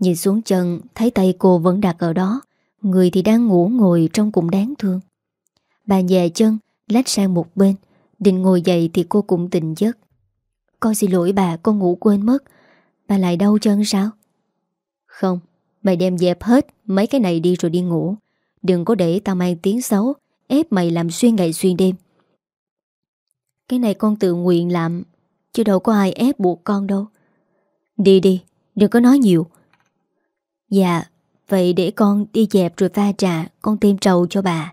Nhìn xuống chân, Thấy tay cô vẫn đặt ở đó, Người thì đang ngủ ngồi trong cũng đáng thương. Bà nhẹ chân, Lách sang một bên, Định ngồi dậy thì cô cũng tỉnh giấc. Con xin lỗi bà, con ngủ quên mất. Bà lại đau chân sao? Không Mày đem dẹp hết mấy cái này đi rồi đi ngủ. Đừng có để tao mang tiếng xấu, Ép mày làm xuyên ngày xuyên đêm. Cái này con tự nguyện làm, Chứ đâu có ai ép buộc con đâu. Đi đi, Đừng có nói nhiều. Dạ Vậy để con đi dẹp rồi pha trà, Con tìm trầu cho bà.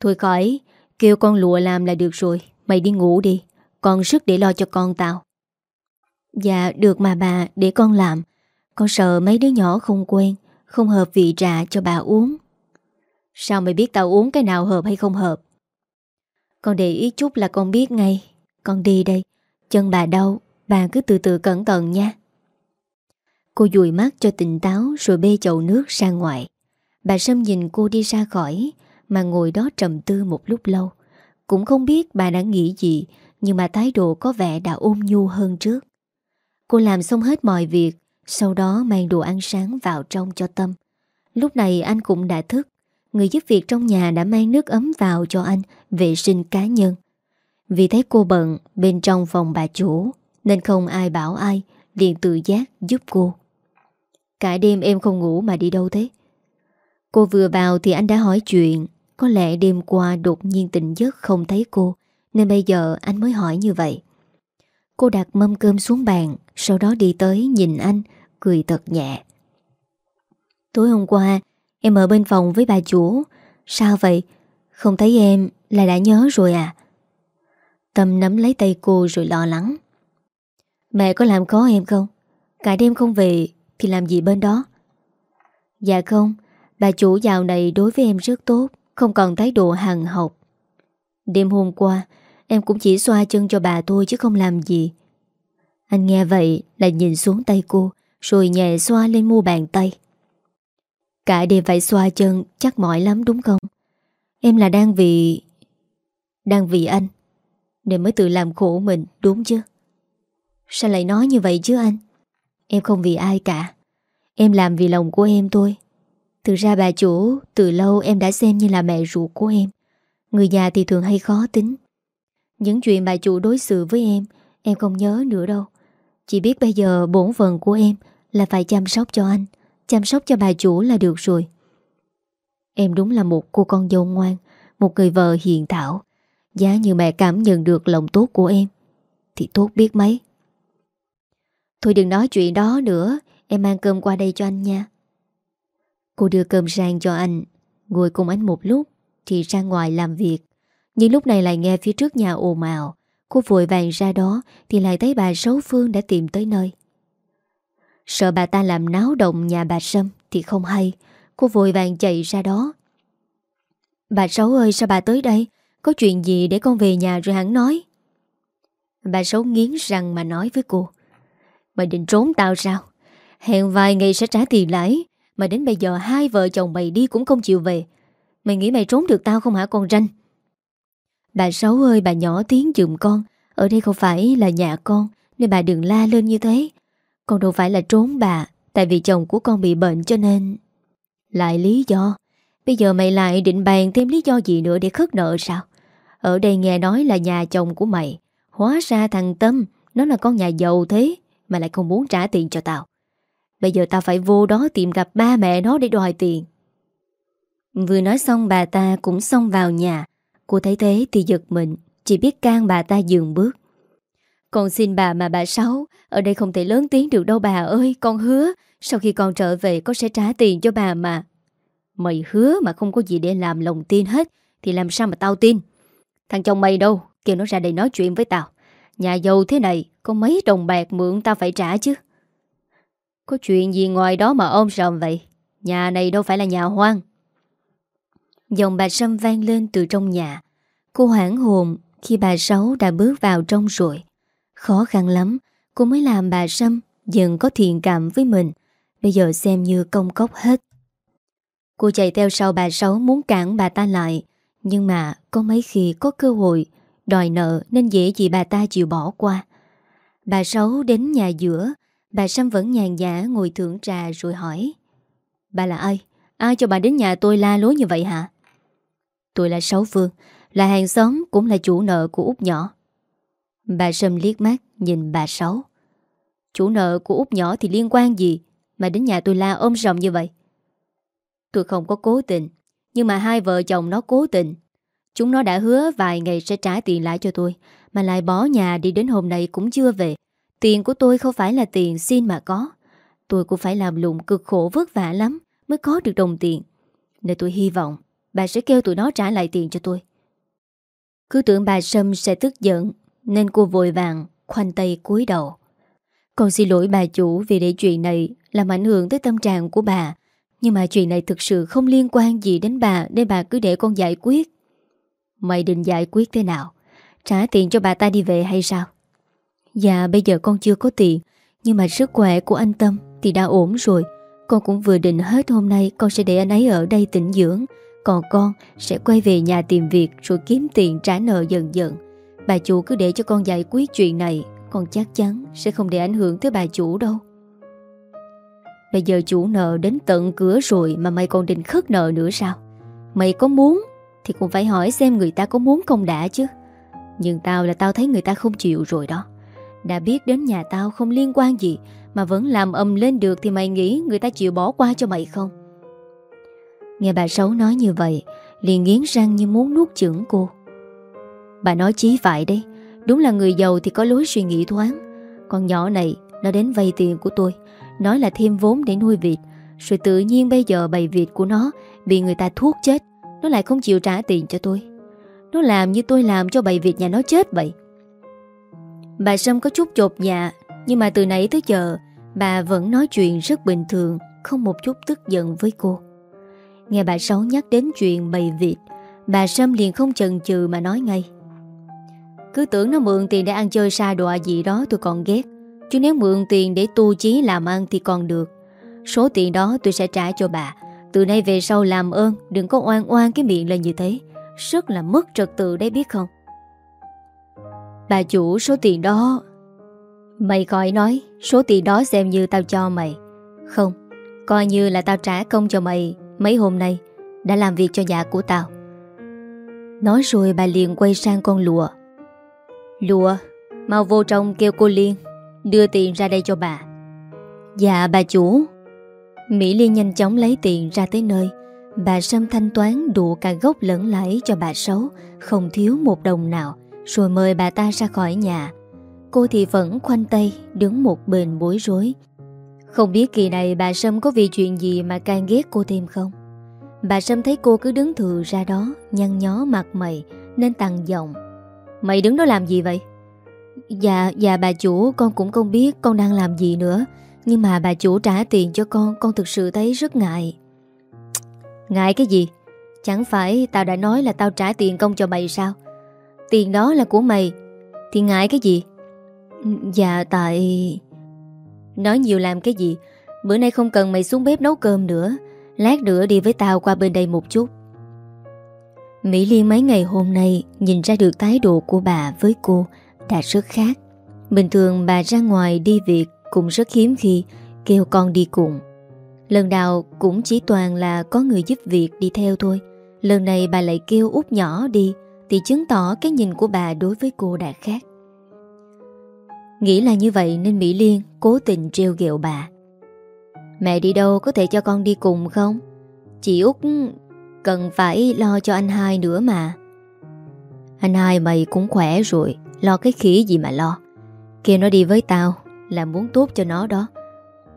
Thôi khỏi, Kêu con lụa làm là được rồi, Mày đi ngủ đi. Còn sức để lo cho con tao. Dạ được mà bà, Để con làm. Con sợ mấy đứa nhỏ không quen, Không hợp vị trà cho bà uống. Sao mày biết tao uống cái nào hợp hay không hợp? Con để ý chút là con biết ngay. Con đi đây, Chân bà đau, Bà cứ từ từ cẩn thận nha. Cô dùi mắt cho tỉnh táo Rồi bê chậu nước ra ngoài. Bà Sâm nhìn cô đi ra khỏi, Mà ngồi đó trầm tư một lúc lâu. Cũng không biết bà đã nghĩ gì, Nhưng mà thái độ có vẻ đã ôm nhu hơn trước. Cô làm xong hết mọi việc sau đó mang đồ ăn sáng vào trong cho Tâm. Lúc này anh cũng đã thức. Người giúp việc trong nhà đã mang nước ấm vào cho anh, Vệ sinh cá nhân. Vì thấy cô bận bên trong phòng bà chủ, Nên không ai bảo ai, liền tự giác giúp cô. Cả đêm em không ngủ mà đi đâu thế? Cô vừa vào thì anh đã hỏi chuyện. Có lẽ đêm qua đột nhiên tỉnh giấc không thấy cô, Nên bây giờ anh mới hỏi như vậy. Cô đặt mâm cơm xuống bàn, Sau đó đi tới nhìn anh Cười thật nhẹ. Tối hôm qua, Em ở bên phòng với bà chủ. Sao vậy? Không thấy em là đã nhớ rồi à? Tâm nắm lấy tay cô rồi lo lắng. Mẹ có làm khó em không? Cả đêm không về Thì làm gì bên đó? Dạ không, Bà chủ dạo này đối với em rất tốt, Không còn thái độ hằng học. Đêm hôm qua, Em cũng chỉ xoa chân cho bà thôi chứ không làm gì. Anh nghe vậy Lại nhìn xuống tay cô rồi nhẹ xoa lên mu bàn tay. Cả đêm phải xoa chân, Chắc mỏi lắm đúng không? Em là đang vì Đang vì anh. Nên mới tự làm khổ mình, đúng chứ? Sao lại nói như vậy chứ anh? Em không vì ai cả. Em làm vì lòng của em thôi. Thực ra bà chủ, Từ lâu em đã xem như là mẹ ruột của em. Người già thì thường hay khó tính. Những chuyện bà chủ đối xử với em Em không nhớ nữa đâu. Chỉ biết bây giờ bổn phận của em là phải chăm sóc cho anh, Chăm sóc cho bà chủ là được rồi. Em đúng là một cô con dâu ngoan, Một người vợ hiền thảo. Giá như mẹ cảm nhận được lòng tốt của em, Thì tốt biết mấy. Thôi đừng nói chuyện đó nữa, Em mang cơm qua đây cho anh nha. Cô đưa cơm sang cho anh, Ngồi cùng anh một lúc, Thì ra ngoài làm việc. Nhưng lúc này lại nghe phía trước nhà ồn ào, Cô vội vàng ra đó, Thì lại thấy bà Sáu Phương đã tìm tới nơi. Sợ bà ta làm náo động nhà bà Sâm Thì không hay. Cô vội vàng chạy ra đó. Bà Sáu ơi, sao bà tới đây? Có chuyện gì để con về nhà rồi hẳn nói. Bà Sáu nghiến răng mà nói với cô. Mày định trốn tao sao? Hẹn vài ngày sẽ trả tiền lãi. Mà đến bây giờ hai vợ chồng mày đi cũng không chịu về. Mày nghĩ mày trốn được tao không hả con ranh? Bà Sáu ơi, bà nhỏ tiếng dùm con. Ở đây không phải là nhà con, Nên bà đừng la lên như thế. Con đâu phải là trốn bà, Tại vì chồng của con bị bệnh cho nên. Lại lý do, Bây giờ mày lại định bàn thêm lý do gì nữa để khất nợ sao? Ở đây nghe nói là nhà chồng của mày, Hóa ra thằng Tâm, Nó là con nhà giàu thế, Mà lại không muốn trả tiền cho tao. Bây giờ tao phải vô đó tìm gặp ba mẹ nó để đòi tiền. Vừa nói xong bà ta cũng xông vào nhà. Cô thấy thế thì giật mình, Chỉ biết can bà ta dừng bước. Con xin bà mà bà Sáu, Ở đây không thể lớn tiếng được đâu bà ơi, Con hứa, Sau khi con trở về con sẽ trả tiền cho bà mà. Mày hứa mà không có gì để làm lòng tin hết, Thì làm sao mà tao tin? Thằng chồng mày đâu, Kêu nó ra đây nói chuyện với tao. Nhà giàu thế này, Có mấy đồng bạc mượn tao phải trả chứ. Có chuyện gì ngoài đó mà ôm rầm vậy? Nhà này đâu phải là nhà hoang. Dòng bà Sâm vang lên từ trong nhà. Cô hoảng hồn Khi bà Sáu đã bước vào trong rồi Khó khăn lắm, Cô mới làm bà Sâm dần có thiện cảm với mình. Bây giờ xem như công cốc hết. Cô chạy theo sau bà Sáu muốn cản bà ta lại. Nhưng mà có mấy khi có cơ hội, Đòi nợ nên dễ gì bà ta chịu bỏ qua. Bà Sáu đến nhà giữa, Bà Sâm vẫn nhàn nhã ngồi thưởng trà rồi hỏi, Bà là ai? Ai cho bà đến nhà tôi la lối như vậy hả? Tôi là Sáu Phương Là hàng xóm cũng là chủ nợ của Út nhỏ. Bà Sâm liếc mắt, Nhìn bà Sáu. Chủ nợ của Út nhỏ thì liên quan gì Mà đến nhà tôi la ôm rồng như vậy? Tôi không có cố tình, Nhưng mà hai vợ chồng nó cố tình. Chúng nó đã hứa vài ngày sẽ trả tiền lại cho tôi, Mà lại bỏ nhà đi đến hôm nay cũng chưa về. Tiền của tôi không phải là tiền xin mà có. Tôi cũng phải làm lụng cực khổ vất vả lắm Mới có được đồng tiền. Nên tôi hy vọng Bà sẽ kêu tụi nó trả lại tiền cho tôi. Cứ tưởng bà Sâm sẽ tức giận nên cô vội vàng, Khoanh tay cúi đầu. Con xin lỗi bà chủ vì để chuyện này Làm ảnh hưởng tới tâm trạng của bà, Nhưng mà chuyện này thực sự không liên quan gì đến bà Nên bà cứ để con giải quyết. Mày định giải quyết thế nào? Trả tiền cho bà ta đi về hay sao? Dạ bây giờ con chưa có tiền, Nhưng mà sức khỏe của anh Tâm Thì đã ổn rồi. Con cũng vừa định hết hôm nay Con sẽ để anh ấy ở đây tĩnh dưỡng. Còn con sẽ quay về nhà tìm việc Rồi kiếm tiền trả nợ dần dần. Bà chủ cứ để cho con giải quyết chuyện này, Con chắc chắn sẽ không để ảnh hưởng tới bà chủ đâu. Bây giờ chủ nợ đến tận cửa rồi Mà mày còn định khất nợ nữa sao? Mày có muốn Thì cũng phải hỏi xem người ta có muốn không đã chứ. Nhưng tao là tao thấy người ta không chịu rồi đó. Đã biết đến nhà tao không liên quan gì Mà vẫn làm ầm lên được Thì mày nghĩ người ta chịu bỏ qua cho mày không? Nghe bà Sáu nói như vậy, Liền nghiến răng như muốn nuốt chửng cô. Bà nói chí phải đấy. Đúng là người giàu thì có lối suy nghĩ thoáng. Con nhỏ này, Nó đến vay tiền của tôi. Nói là thêm vốn để nuôi vịt. Rồi tự nhiên bây giờ bầy vịt của nó Bị người ta thuốc chết. Nó lại không chịu trả tiền cho tôi. Nó làm như tôi làm cho bầy vịt nhà nó chết vậy. Bà Sâm có chút chột dạ Nhưng mà từ nãy tới giờ, Bà vẫn nói chuyện rất bình thường, Không một chút tức giận với cô. Nghe bà Sáu nhắc đến chuyện bầy vịt, Bà Sâm liền không chần chừ mà nói ngay. Cứ tưởng nó mượn tiền để ăn chơi xa đọa gì đó tôi còn ghét. Chứ nếu mượn tiền để tu chí làm ăn thì còn được. Số tiền đó tôi sẽ trả cho bà. Từ nay về sau làm ơn, Đừng có oan oan cái miệng lên như thế. Rất là mất trật tự đấy biết không? Bà chủ, số tiền đó, Mày khỏi nói, Số tiền đó xem như tao cho mày. Không, Coi như là tao trả công cho mày Mấy hôm nay. Đã làm việc cho nhà của tao. Nói rồi bà liền quay sang con lụa. Lùa, Mau vô trong kêu cô Liên, Đưa tiền ra đây cho bà. Dạ bà chủ. Mỹ Liên nhanh chóng lấy tiền ra tới nơi. Bà Sâm thanh toán đủ cả gốc lẫn lãi cho bà Sáu, Không thiếu một đồng nào, Rồi mời bà ta ra khỏi nhà. Cô thì vẫn khoanh tay, Đứng một bên bối rối. Không biết kỳ này bà Sâm có vì chuyện gì Mà càng ghét cô thêm không? Bà Sâm thấy cô cứ đứng thừa ra đó, Nhăn nhó mặt mày, Nên tăng giọng. Mày đứng đó làm gì vậy? Dạ, dạ bà chủ con cũng không biết con đang làm gì nữa. Nhưng mà bà chủ trả tiền cho con Con thực sự thấy rất ngại. Ngại cái gì? Chẳng phải tao đã nói là tao trả tiền công cho mày sao? Tiền đó là của mày Thì ngại cái gì? Dạ tại Nói nhiều làm cái gì? Bữa nay không cần mày xuống bếp nấu cơm nữa. Lát nữa đi với tao qua bên đây một chút. Mỹ Liên mấy ngày hôm nay Nhìn ra được thái độ của bà với cô, Đã rất khác. Bình thường bà ra ngoài đi việc Cũng rất hiếm khi kêu con đi cùng. Lần nào cũng chỉ toàn là Có người giúp việc đi theo thôi. Lần này bà lại kêu út nhỏ đi, Thì chứng tỏ cái nhìn của bà đối với cô đã khác. Nghĩ là như vậy nên Mỹ Liên cố tình trêu ghẹo bà. Mẹ đi đâu có thể cho con đi cùng không? Chị Út cần phải lo cho anh hai nữa mà. Anh hai mày cũng khỏe rồi, Lo cái khỉ gì mà lo. Kêu nó đi với tao Là muốn tốt cho nó đó.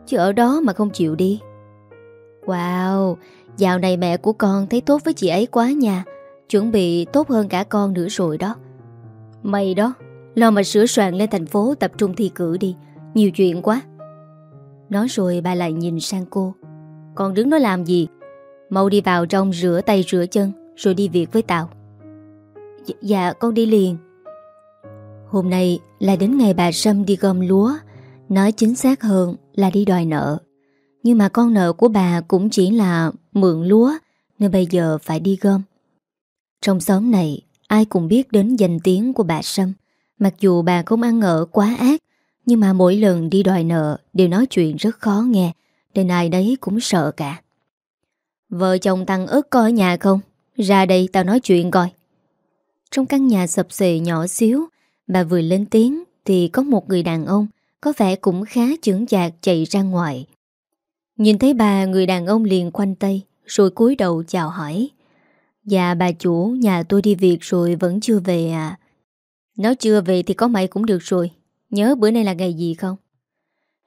Chứ ở đó mà không chịu đi. Wow, Dạo này mẹ của con thấy tốt với chị ấy quá nha. Chuẩn bị tốt hơn cả con nữa rồi đó. Mày đó, Lo mà sửa soạn lên thành phố tập trung thi cử đi. Nhiều chuyện quá. Nói rồi bà lại nhìn sang cô. Con đứng đó làm gì? Mau đi vào trong rửa tay rửa chân Rồi đi việc với Tạo Dạ, dạ con đi liền. Hôm nay là đến ngày bà Sâm đi gom lúa. Nói chính xác hơn là đi đòi nợ. Nhưng mà con nợ của bà cũng chỉ là mượn lúa Nên bây giờ phải đi gom. Trong xóm này Ai cũng biết đến danh tiếng của bà Sâm. Mặc dù bà không ăn ở quá ác Nhưng mà mỗi lần đi đòi nợ Đều nói chuyện rất khó nghe Nên ai đấy cũng sợ cả. Vợ chồng tăng ớt có ở nhà không? Ra đây tao nói chuyện coi. Trong căn nhà sập xề nhỏ xíu, Bà vừa lên tiếng Thì có một người đàn ông, Có vẻ cũng khá chững chạc chạy ra ngoài. Nhìn thấy bà, Người đàn ông liền quanh tay, Rồi cúi đầu chào hỏi. Dạ bà chủ, nhà tôi đi việc rồi Vẫn chưa về à? Nó chưa về thì có mày cũng được rồi. Nhớ bữa nay là ngày gì không?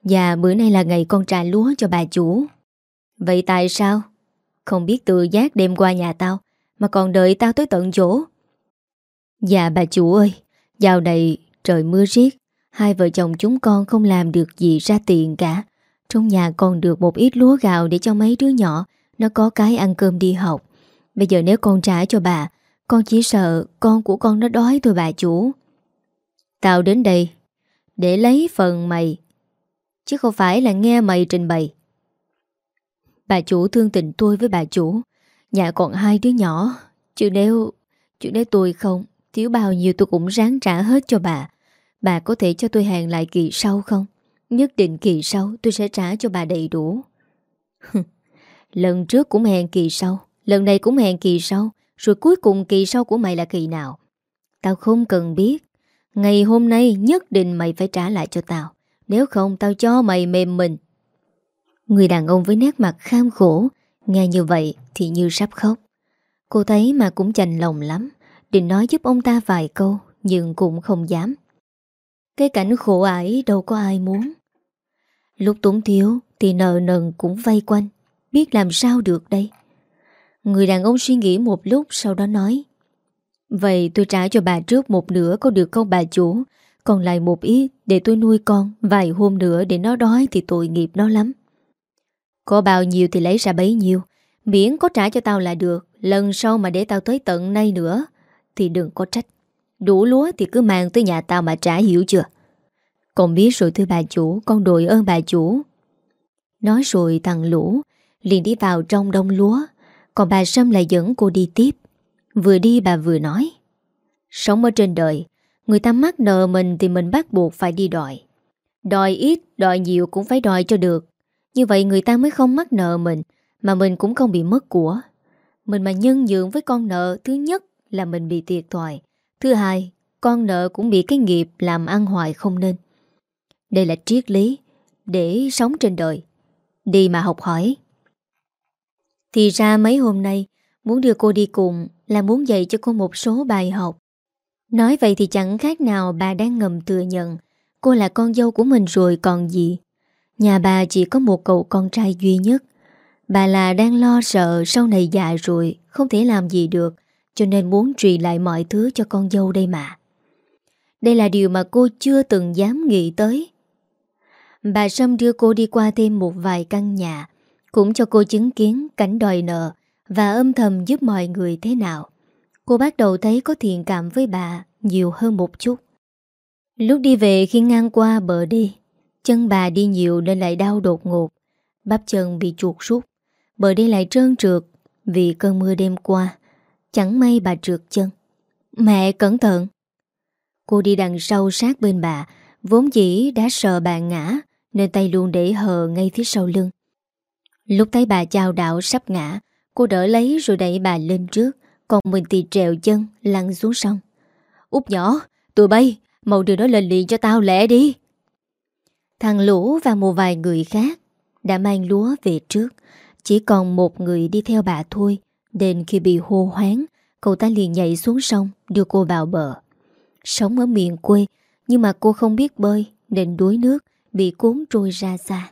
Dạ bữa nay là ngày con trà lúa cho bà chủ. Vậy tại sao? Không biết tự giác đem qua nhà tao, Mà còn đợi tao tới tận chỗ. Dạ bà chủ ơi, Dạo này trời mưa riết, Hai vợ chồng chúng con không làm được gì ra tiền cả. Trong nhà còn được một ít lúa gạo Để cho mấy đứa nhỏ, Nó có cái ăn cơm đi học. Bây giờ nếu con trả cho bà, Con chỉ sợ con của con nó đói thôi bà chủ. Tao đến đây, Để lấy phần mày, Chứ không phải là nghe mày trình bày. Bà chủ thương tình tôi với bà chủ. Nhà còn hai đứa nhỏ. Chứ nếu Chứ nếu tôi không, Thiếu bao nhiêu tôi cũng ráng trả hết cho bà. Bà có thể cho tôi hàng lại kỳ sau không? Nhất định kỳ sau tôi sẽ trả cho bà đầy đủ. Lần trước cũng hẹn kỳ sau, Lần này cũng hẹn kỳ sau, Rồi cuối cùng kỳ sau của mày là kỳ nào? Tao không cần biết. Ngày hôm nay nhất định mày phải trả lại cho tao. Nếu không, tao cho mày mềm mình. Người đàn ông với nét mặt kham khổ, Nghe như vậy thì như sắp khóc. Cô thấy mà cũng chành lòng lắm, Định nói giúp ông ta vài câu, Nhưng cũng không dám. Cái cảnh khổ ải đâu có ai muốn. Lúc túng thiếu Thì nợ nần cũng vây quanh, Biết làm sao được đây. Người đàn ông suy nghĩ một lúc Sau đó nói, Vậy tôi trả cho bà trước một nửa có được không bà chủ? Còn lại một ít Để tôi nuôi con Vài hôm nữa để nó đói Thì tội nghiệp nó lắm. Có bao nhiêu thì lấy ra bấy nhiêu. Miễn có trả cho tao là được. Lần sau mà để tao tới tận nay nữa Thì đừng có trách. Đủ lúa thì cứ mang tới nhà tao mà trả hiểu chưa? Con biết rồi thưa bà chủ Con đội ơn bà chủ. Nói rồi thằng Lũ liền đi vào trong đông lúa. Còn bà Sâm lại dẫn cô đi tiếp. Vừa đi bà vừa nói Sống ở trên đời Người ta mắc nợ mình thì mình bắt buộc phải đi đòi. Đòi ít, đòi nhiều cũng phải đòi cho được. Như vậy người ta mới không mắc nợ mình Mà mình cũng không bị mất của. Mình mà nhân dưỡng với con nợ Thứ nhất là mình bị thiệt thòi Thứ hai, con nợ cũng bị cái nghiệp Làm ăn hoài không nên. Đây là triết lý Để sống trên đời. Đi mà học hỏi. Thì ra mấy hôm nay Muốn đưa cô đi cùng Là muốn dạy cho cô một số bài học. Nói vậy thì chẳng khác nào bà đang ngầm thừa nhận Cô là con dâu của mình rồi còn gì. Nhà bà chỉ có một cậu con trai duy nhất. Bà là đang lo sợ sau này già rồi, Không thể làm gì được, Cho nên muốn trì lại mọi thứ cho con dâu đây mà. Đây là điều mà cô chưa từng dám nghĩ tới. Bà Sâm đưa cô đi qua thêm một vài căn nhà, Cũng cho cô chứng kiến cảnh đòi nợ Và âm thầm giúp mọi người thế nào. Cô bắt đầu thấy có thiện cảm với bà Nhiều hơn một chút. Lúc đi về khi ngang qua bờ đi Chân bà đi nhiều nên lại đau đột ngột. Bắp chân bị chuột rút. Bờ đi lại trơn trượt Vì cơn mưa đêm qua. Chẳng may bà trượt chân. Mẹ, cẩn thận! Cô đi đằng sau sát bên bà. Vốn dĩ đã sợ bà ngã, Nên tay luôn để hờ ngay phía sau lưng. Lúc thấy bà chào đảo sắp ngã, Cô đỡ lấy rồi đẩy bà lên trước. Còn mình thì trèo chân, lăn xuống sông. Út nhỏ, Tụi bay, Màu đưa nó lên liền cho tao lẹ đi. Thằng Lũ và một vài người khác Đã mang lúa về trước. Chỉ còn một người đi theo bà thôi. Đến khi bị hô hoáng, Cậu ta liền nhảy xuống sông, Đưa cô vào bờ. Sống ở miền quê, Nhưng mà cô không biết bơi, Nên đuối nước, Bị cuốn trôi ra xa.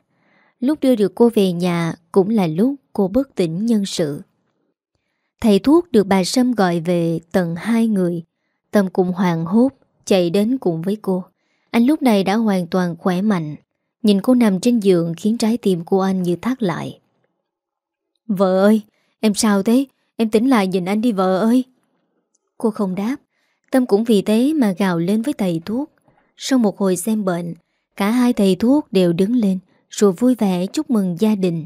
Lúc đưa được cô về nhà, Cũng là lúc cô bất tỉnh nhân sự. Thầy thuốc được bà Sâm gọi về tận hai người. Tâm cùng hoàng hốt, Chạy đến cùng với cô. Anh lúc này đã hoàn toàn khỏe mạnh. Nhìn cô nằm trên giường Khiến trái tim của anh như thắt lại. Vợ ơi, Em sao thế? Em tỉnh lại nhìn anh đi vợ ơi. Cô không đáp. Tâm cũng vì thế mà gào lên với thầy thuốc. Sau một hồi xem bệnh, Cả hai thầy thuốc đều đứng lên, Rồi vui vẻ chúc mừng gia đình.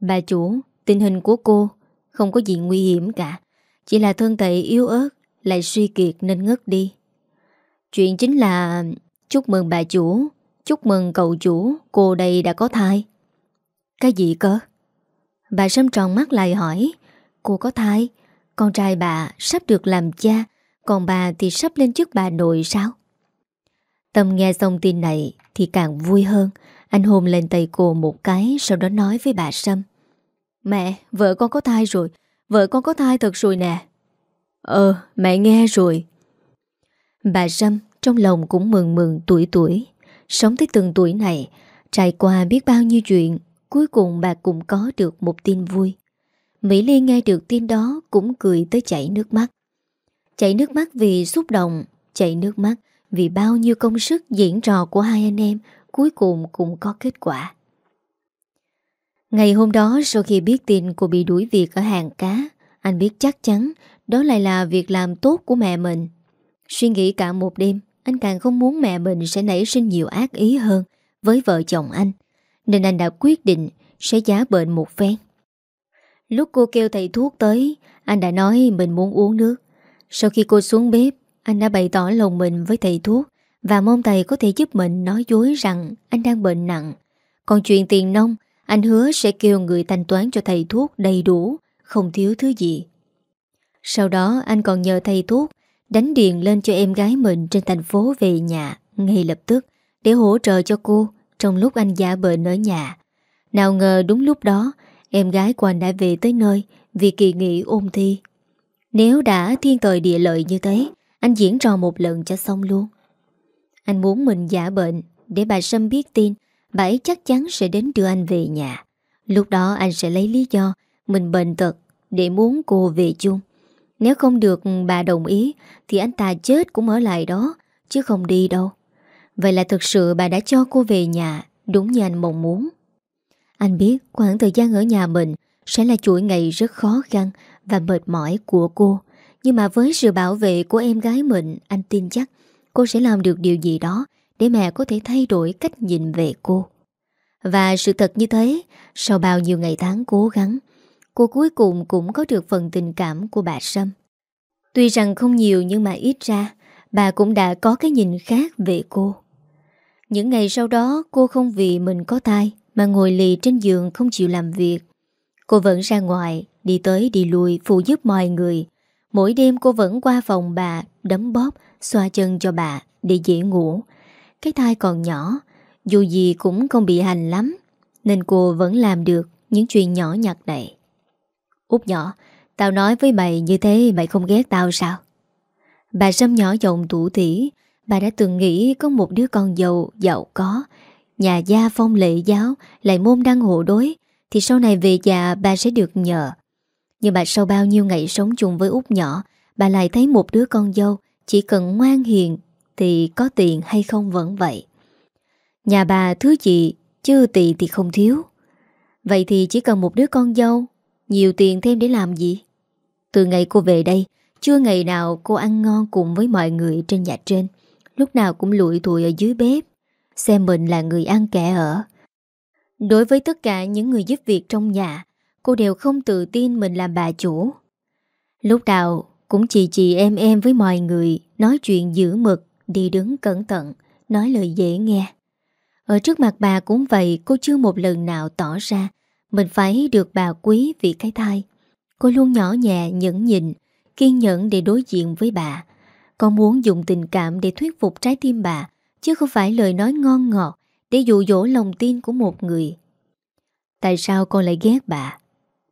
Bà chủ, Tình hình của cô Không có gì nguy hiểm cả. Chỉ là thân thể yếu ớt, Lại suy kiệt nên ngất đi. Chuyện chính là Chúc mừng bà chủ Chúc mừng cậu chủ Cô đây đã có thai. Cái gì cơ? Bà Sâm tròn mắt lại hỏi Cô có thai Con trai bà sắp được làm cha Còn bà thì sắp lên chức bà nội sao? Tâm nghe xong tin này Thì càng vui hơn Anh hôn lên tay cô một cái Sau đó nói với bà Sâm. Mẹ, vợ con có thai rồi Vợ con có thai thật rồi nè. Ờ, mẹ nghe rồi. Bà Râm trong lòng cũng mừng mừng tuổi tuổi. Sống tới từng tuổi này, Trải qua biết bao nhiêu chuyện, Cuối cùng bà cũng có được một tin vui. Mỹ Ly nghe được tin đó Cũng cười tới chảy nước mắt. Chảy nước mắt vì xúc động, Chảy nước mắt vì bao nhiêu công sức diễn trò của hai anh em Cuối cùng cũng có kết quả. Ngày hôm đó, sau khi biết tin cô bị đuổi việc ở hàng cá, Anh biết chắc chắn đó lại là việc làm tốt của mẹ mình. Suy nghĩ cả một đêm, Anh càng không muốn mẹ mình sẽ nảy sinh nhiều ác ý hơn Với vợ chồng anh, Nên anh đã quyết định sẽ giá bệnh một phen. Lúc cô kêu thầy thuốc tới, Anh đã nói mình muốn uống nước. Sau khi cô xuống bếp, Anh đã bày tỏ lòng mình với thầy thuốc Và mong thầy có thể giúp mình nói dối rằng Anh đang bệnh nặng. Còn chuyện tiền nông Anh hứa sẽ kêu người thanh toán cho thầy thuốc đầy đủ, Không thiếu thứ gì. Sau đó, anh còn nhờ thầy thuốc Đánh điện lên cho em gái mình trên thành phố về nhà ngay lập tức để hỗ trợ cho cô trong lúc anh giả bệnh ở nhà. Nào ngờ đúng lúc đó em gái của anh đã về tới nơi vì kỳ nghỉ ôn thi. Nếu đã thiên thời địa lợi như thế, anh diễn trò một lần cho xong luôn. Anh muốn mình giả bệnh để bà Sâm biết tin bà ấy chắc chắn sẽ đến đưa anh về nhà. Lúc đó anh sẽ lấy lý do mình bệnh tật để muốn cô về chung. Nếu không được bà đồng ý, Thì anh ta chết cũng ở lại đó, Chứ không đi đâu. Vậy là thực sự bà đã cho cô về nhà, Đúng như anh mong muốn. Anh biết khoảng thời gian ở nhà mình Sẽ là chuỗi ngày rất khó khăn Và mệt mỏi của cô. Nhưng mà với sự bảo vệ của em gái mình, Anh tin chắc cô sẽ làm được điều gì đó Để mẹ có thể thay đổi cách nhìn về cô. Và sự thật như thế, Sau bao nhiêu ngày tháng cố gắng cô cuối cùng cũng có được phần tình cảm của bà Sâm. Tuy rằng không nhiều nhưng mà ít ra, bà cũng đã có cái nhìn khác về cô. Những ngày sau đó cô không vì mình có tai mà ngồi lì trên giường không chịu làm việc. Cô vẫn ra ngoài, đi tới đi lui phụ giúp mọi người. Mỗi đêm cô vẫn qua phòng bà, đấm bóp, xoa chân cho bà để dễ ngủ. Cái thai còn nhỏ, dù gì cũng không bị hành lắm, nên cô vẫn làm được những chuyện nhỏ nhặt này. Út nhỏ, Tao nói với mày như thế mày không ghét tao sao? Bà Sâm nhỏ giọng tủ tỉ, Bà đã từng nghĩ có một đứa con giàu giàu có. Nhà gia phong lệ giáo, Lại môn đăng hộ đối, Thì sau này về già bà sẽ được nhờ. Nhưng mà sau bao nhiêu ngày sống chung với út nhỏ, Bà lại thấy một đứa con dâu, Chỉ cần ngoan hiền Thì có tiền hay không vẫn vậy. Nhà bà thứ gì, Chứ tiền thì không thiếu. Vậy thì chỉ cần một đứa con dâu nhiều tiền thêm để làm gì? Từ ngày cô về đây, Chưa ngày nào cô ăn ngon cùng với mọi người trên nhà trên. Lúc nào cũng lụi thụi ở dưới bếp. Xem mình là người ăn kẻ ở. Đối với tất cả những người giúp việc trong nhà, Cô đều không tự tin mình làm bà chủ. Lúc nào cũng chỉ chị em em với mọi người, Nói chuyện giữ mực, Đi đứng cẩn thận, Nói lời dễ nghe. Ở trước mặt bà cũng vậy, Cô chưa một lần nào tỏ ra mình phải được bà quý vì cái thai. Cô luôn nhỏ nhẹ, nhẫn nhịn, Kiên nhẫn để đối diện với bà. Con muốn dùng tình cảm để thuyết phục trái tim bà, Chứ không phải lời nói ngon ngọt Để dụ dỗ lòng tin của một người. Tại sao con lại ghét bà?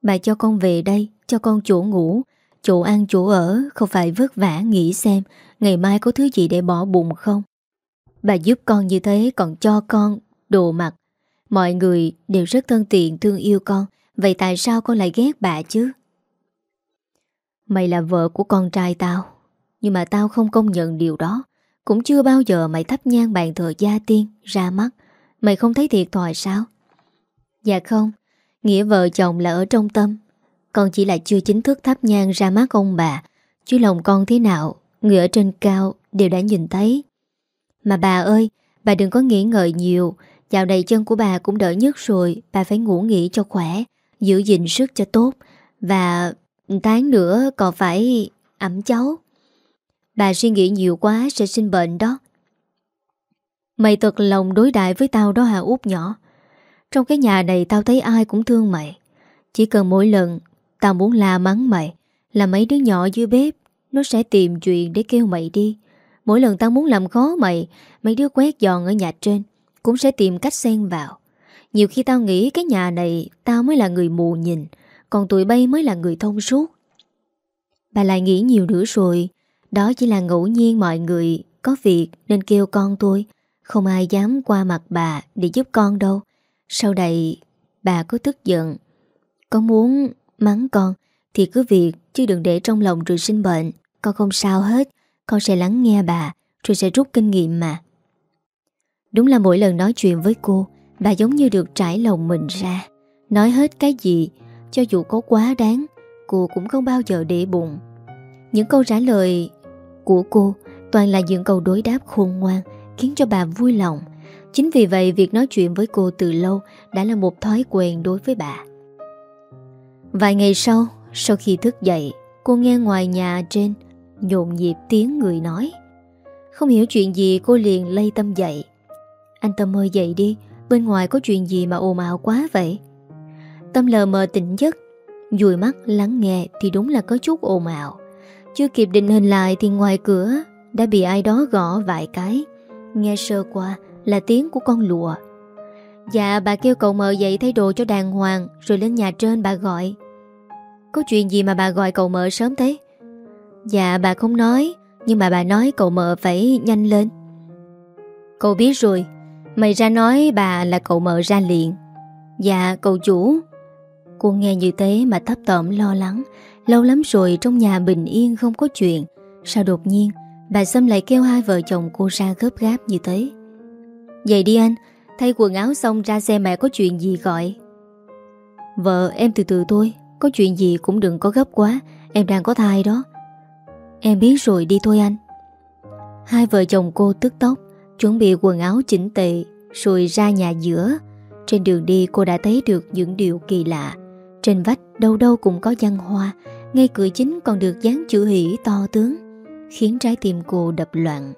Bà cho con về đây, Cho con chỗ ngủ, Chỗ ăn, chỗ ở, Không phải vất vả nghĩ xem Ngày mai có thứ gì để bỏ bụng không? Bà giúp con như thế còn cho con Đồ mặc. Mọi người đều rất thân tiện thương yêu con. Vậy tại sao con lại ghét bà chứ? Mày là vợ của con trai tao, Nhưng mà tao không công nhận điều đó. Cũng chưa bao giờ mày thắp nhang bàn thờ gia tiên Ra mắt. Mày không thấy thiệt thòi sao? Dạ không, Nghĩa vợ chồng là ở trong tâm. Con chỉ là chưa chính thức thắp nhang ra mắt ông bà. Chứ lòng con thế nào, Người ở trên cao đều đã nhìn thấy. Mà bà ơi, Bà đừng có nghĩ ngợi nhiều. Dạo này chân của bà cũng đỡ nhất rồi, Bà phải ngủ nghỉ cho khỏe, Giữ gìn sức cho tốt. Và tháng nữa còn phải ẩm cháu. Bà suy nghĩ nhiều quá sẽ sinh bệnh đó. Mày thật lòng đối đại với tao đó hả út nhỏ? Trong cái nhà này tao thấy ai cũng thương mày. Chỉ cần mỗi lần Tao muốn la mắng mày Là mấy đứa nhỏ dưới bếp Nó sẽ tìm chuyện để kêu mày đi. Mỗi lần tao muốn làm khó mày, Mấy đứa quét dọn ở nhà trên cũng sẽ tìm cách xen vào. Nhiều khi tao nghĩ cái nhà này Tao mới là người mù nhìn, Còn tụi bay mới là người thông suốt. Bà lại nghĩ nhiều nữa rồi. Đó chỉ là ngẫu nhiên mọi người Có việc nên kêu con tôi. Không ai dám qua mặt bà Để giúp con đâu. Sau đây bà có tức giận. Có muốn mắng con Thì cứ việc, chứ đừng để trong lòng rồi sinh bệnh. Con không sao hết. Con sẽ lắng nghe bà, Rồi sẽ rút kinh nghiệm mà. Đúng là mỗi lần nói chuyện với cô, Bà giống như được trải lòng mình ra. Nói hết cái gì, Cho dù có quá đáng, Cô cũng không bao giờ để bụng. Những câu trả lời của cô Toàn là những câu đối đáp khôn ngoan, Khiến cho bà vui lòng. Chính vì vậy, việc nói chuyện với cô từ lâu Đã là một thói quen đối với bà. Vài ngày sau Sau khi thức dậy, Cô nghe ngoài nhà trên Nhộn nhịp tiếng người nói. Không hiểu chuyện gì, cô liền lây tâm dậy. Anh Tâm ơi dậy đi, Bên ngoài có chuyện gì mà ồn ào quá vậy? Tâm lờ mờ tỉnh giấc, Dùi mắt lắng nghe Thì đúng là có chút ồn ào Chưa kịp định hình lại thì ngoài cửa Đã bị ai đó gõ vài cái. Nghe sơ qua là tiếng của con lụa. Dạ bà kêu cậu mợ dậy thay đồ cho đàng hoàng, Rồi lên nhà trên bà gọi. Có chuyện gì mà bà gọi cậu mợ sớm thế? Dạ bà không nói, Nhưng mà bà nói cậu mợ phải nhanh lên. Cậu biết rồi Mày ra nói bà là cậu mợ ra liền. Dạ cậu chủ. Cô nghe như thế mà thấp tẩm lo lắng. Lâu lắm rồi trong nhà bình yên không có chuyện. Sao đột nhiên Bà Sâm lại kêu hai vợ chồng cô ra gấp gáp như thế? Vậy đi anh, Thay quần áo xong ra xe mẹ có chuyện gì gọi? Vợ, em từ từ thôi, Có chuyện gì cũng đừng có gấp quá, Em đang có thai đó. Em biết rồi, đi thôi anh. Hai vợ chồng cô tức tốc Chuẩn bị quần áo chỉnh tệ Rồi ra nhà giữa. Trên đường đi, cô đã thấy được những điều kỳ lạ. Trên vách đâu đâu cũng có văn hoa, Ngay cửa chính còn được dán chữ hỷ to tướng, Khiến trái tim cô đập loạn.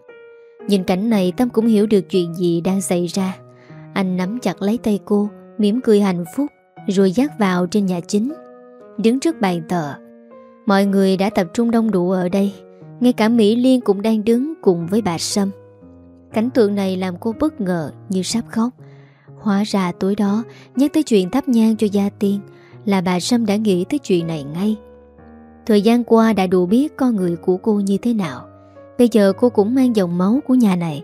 Nhìn cảnh này, Tâm cũng hiểu được chuyện gì đang xảy ra. Anh nắm chặt lấy tay cô, mỉm cười hạnh phúc, Rồi dắt vào trên nhà chính. Đứng trước bàn tờ Mọi người đã tập trung đông đủ ở đây. Ngay cả Mỹ Liên cũng đang đứng cùng với bà Sâm. Cảnh tượng này làm cô bất ngờ như sắp khóc. Hóa ra tối đó, Nhắc tới chuyện thắp nhang cho gia tiên, Là bà Sâm đã nghĩ tới chuyện này ngay. Thời gian qua đã đủ biết con người của cô như thế nào. Bây giờ cô cũng mang dòng máu của nhà này.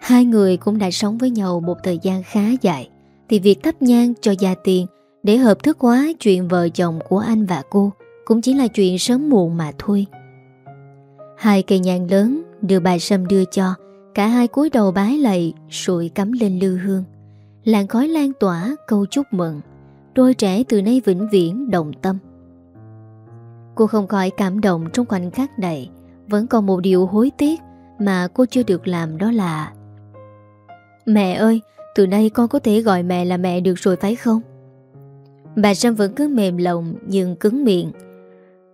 Hai người cũng đã sống với nhau một thời gian khá dài. Thì việc thắp nhang cho gia tiên Để hợp thức hóa chuyện vợ chồng của anh và cô Cũng chỉ là chuyện sớm muộn mà thôi. Hai cây nhang lớn được bà Sâm đưa cho. Cả hai cúi đầu bái lạy, Rồi cắm lên lư hương. Làn khói lan tỏa, câu chúc mừng. Đôi trẻ từ nay vĩnh viễn đồng tâm. Cô không khỏi cảm động trong khoảnh khắc này. Vẫn còn một điều hối tiếc Mà cô chưa được làm đó là, Mẹ ơi, Từ nay con có thể gọi mẹ là mẹ được rồi phải không? Bà Sâm vẫn cứ mềm lòng Nhưng cứng miệng.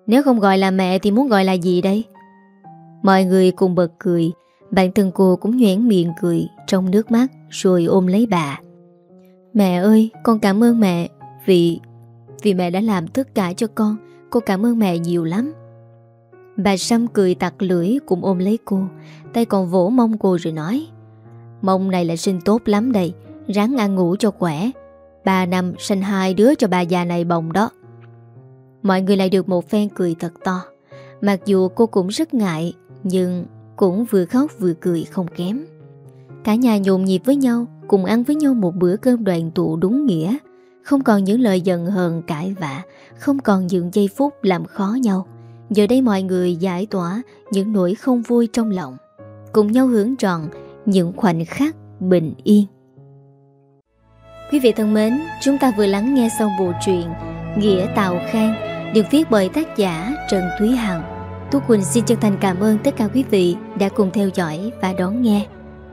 Nếu không gọi là mẹ thì muốn gọi là gì đây? Mọi người cùng bật cười Bản thân cô cũng nhoẻn miệng cười Trong nước mắt rồi ôm lấy bà. Mẹ ơi, con cảm ơn mẹ Vì Vì mẹ đã làm tất cả cho con. Cô cảm ơn mẹ nhiều lắm. Bà Sâm cười tặc lưỡi cũng ôm lấy cô. Tay còn vỗ mông cô rồi nói, Mông này là sinh tốt lắm đây, Ráng ăn ngủ cho khỏe. Ba năm sinh hai đứa cho bà già này bồng đó. Mọi người lại được một phen cười thật to. Mặc dù cô cũng rất ngại, Nhưng cũng vừa khóc vừa cười không kém. Cả nhà nhộn nhịp với nhau, Cùng ăn với nhau một bữa cơm đoàn tụ đúng nghĩa. Không còn những lời giận hờn, cãi vã, Không còn những giây phút làm khó nhau. Giờ đây mọi người giải tỏa Những nỗi không vui trong lòng. Cùng nhau hướng trọn Những khoảnh khắc bình yên. Quý vị thân mến, Chúng ta vừa lắng nghe xong bộ truyện Nghĩa Tào Khang, Được viết bởi tác giả Trần Thúy Hằng. Tú Quỳnh xin chân thành cảm ơn tất cả quý vị đã cùng theo dõi và đón nghe.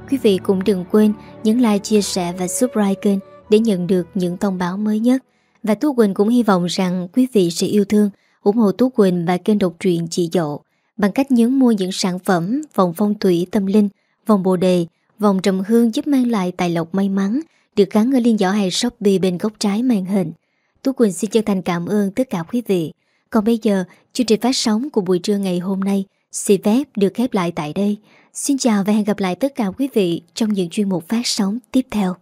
Quý vị cũng đừng quên nhấn like, chia sẻ và subscribe kênh để nhận được những thông báo mới nhất. Và Tú Quỳnh cũng hy vọng rằng quý vị sẽ yêu thương, ủng hộ Tú Quỳnh và kênh độc truyện chị Dậu bằng cách nhấn mua những sản phẩm vòng phong thủy tâm linh, vòng bồ đề, vòng trầm hương giúp mang lại tài lộc may mắn được gắn ở liên giỏ hay Shopee bên góc trái màn hình. Tú Quỳnh xin chân thành cảm ơn tất cả quý vị. Còn bây giờ, chương trình phát sóng của buổi trưa ngày hôm nay xin phép được khép lại tại đây. Xin chào và hẹn gặp lại tất cả quý vị trong những chuyên mục phát sóng tiếp theo.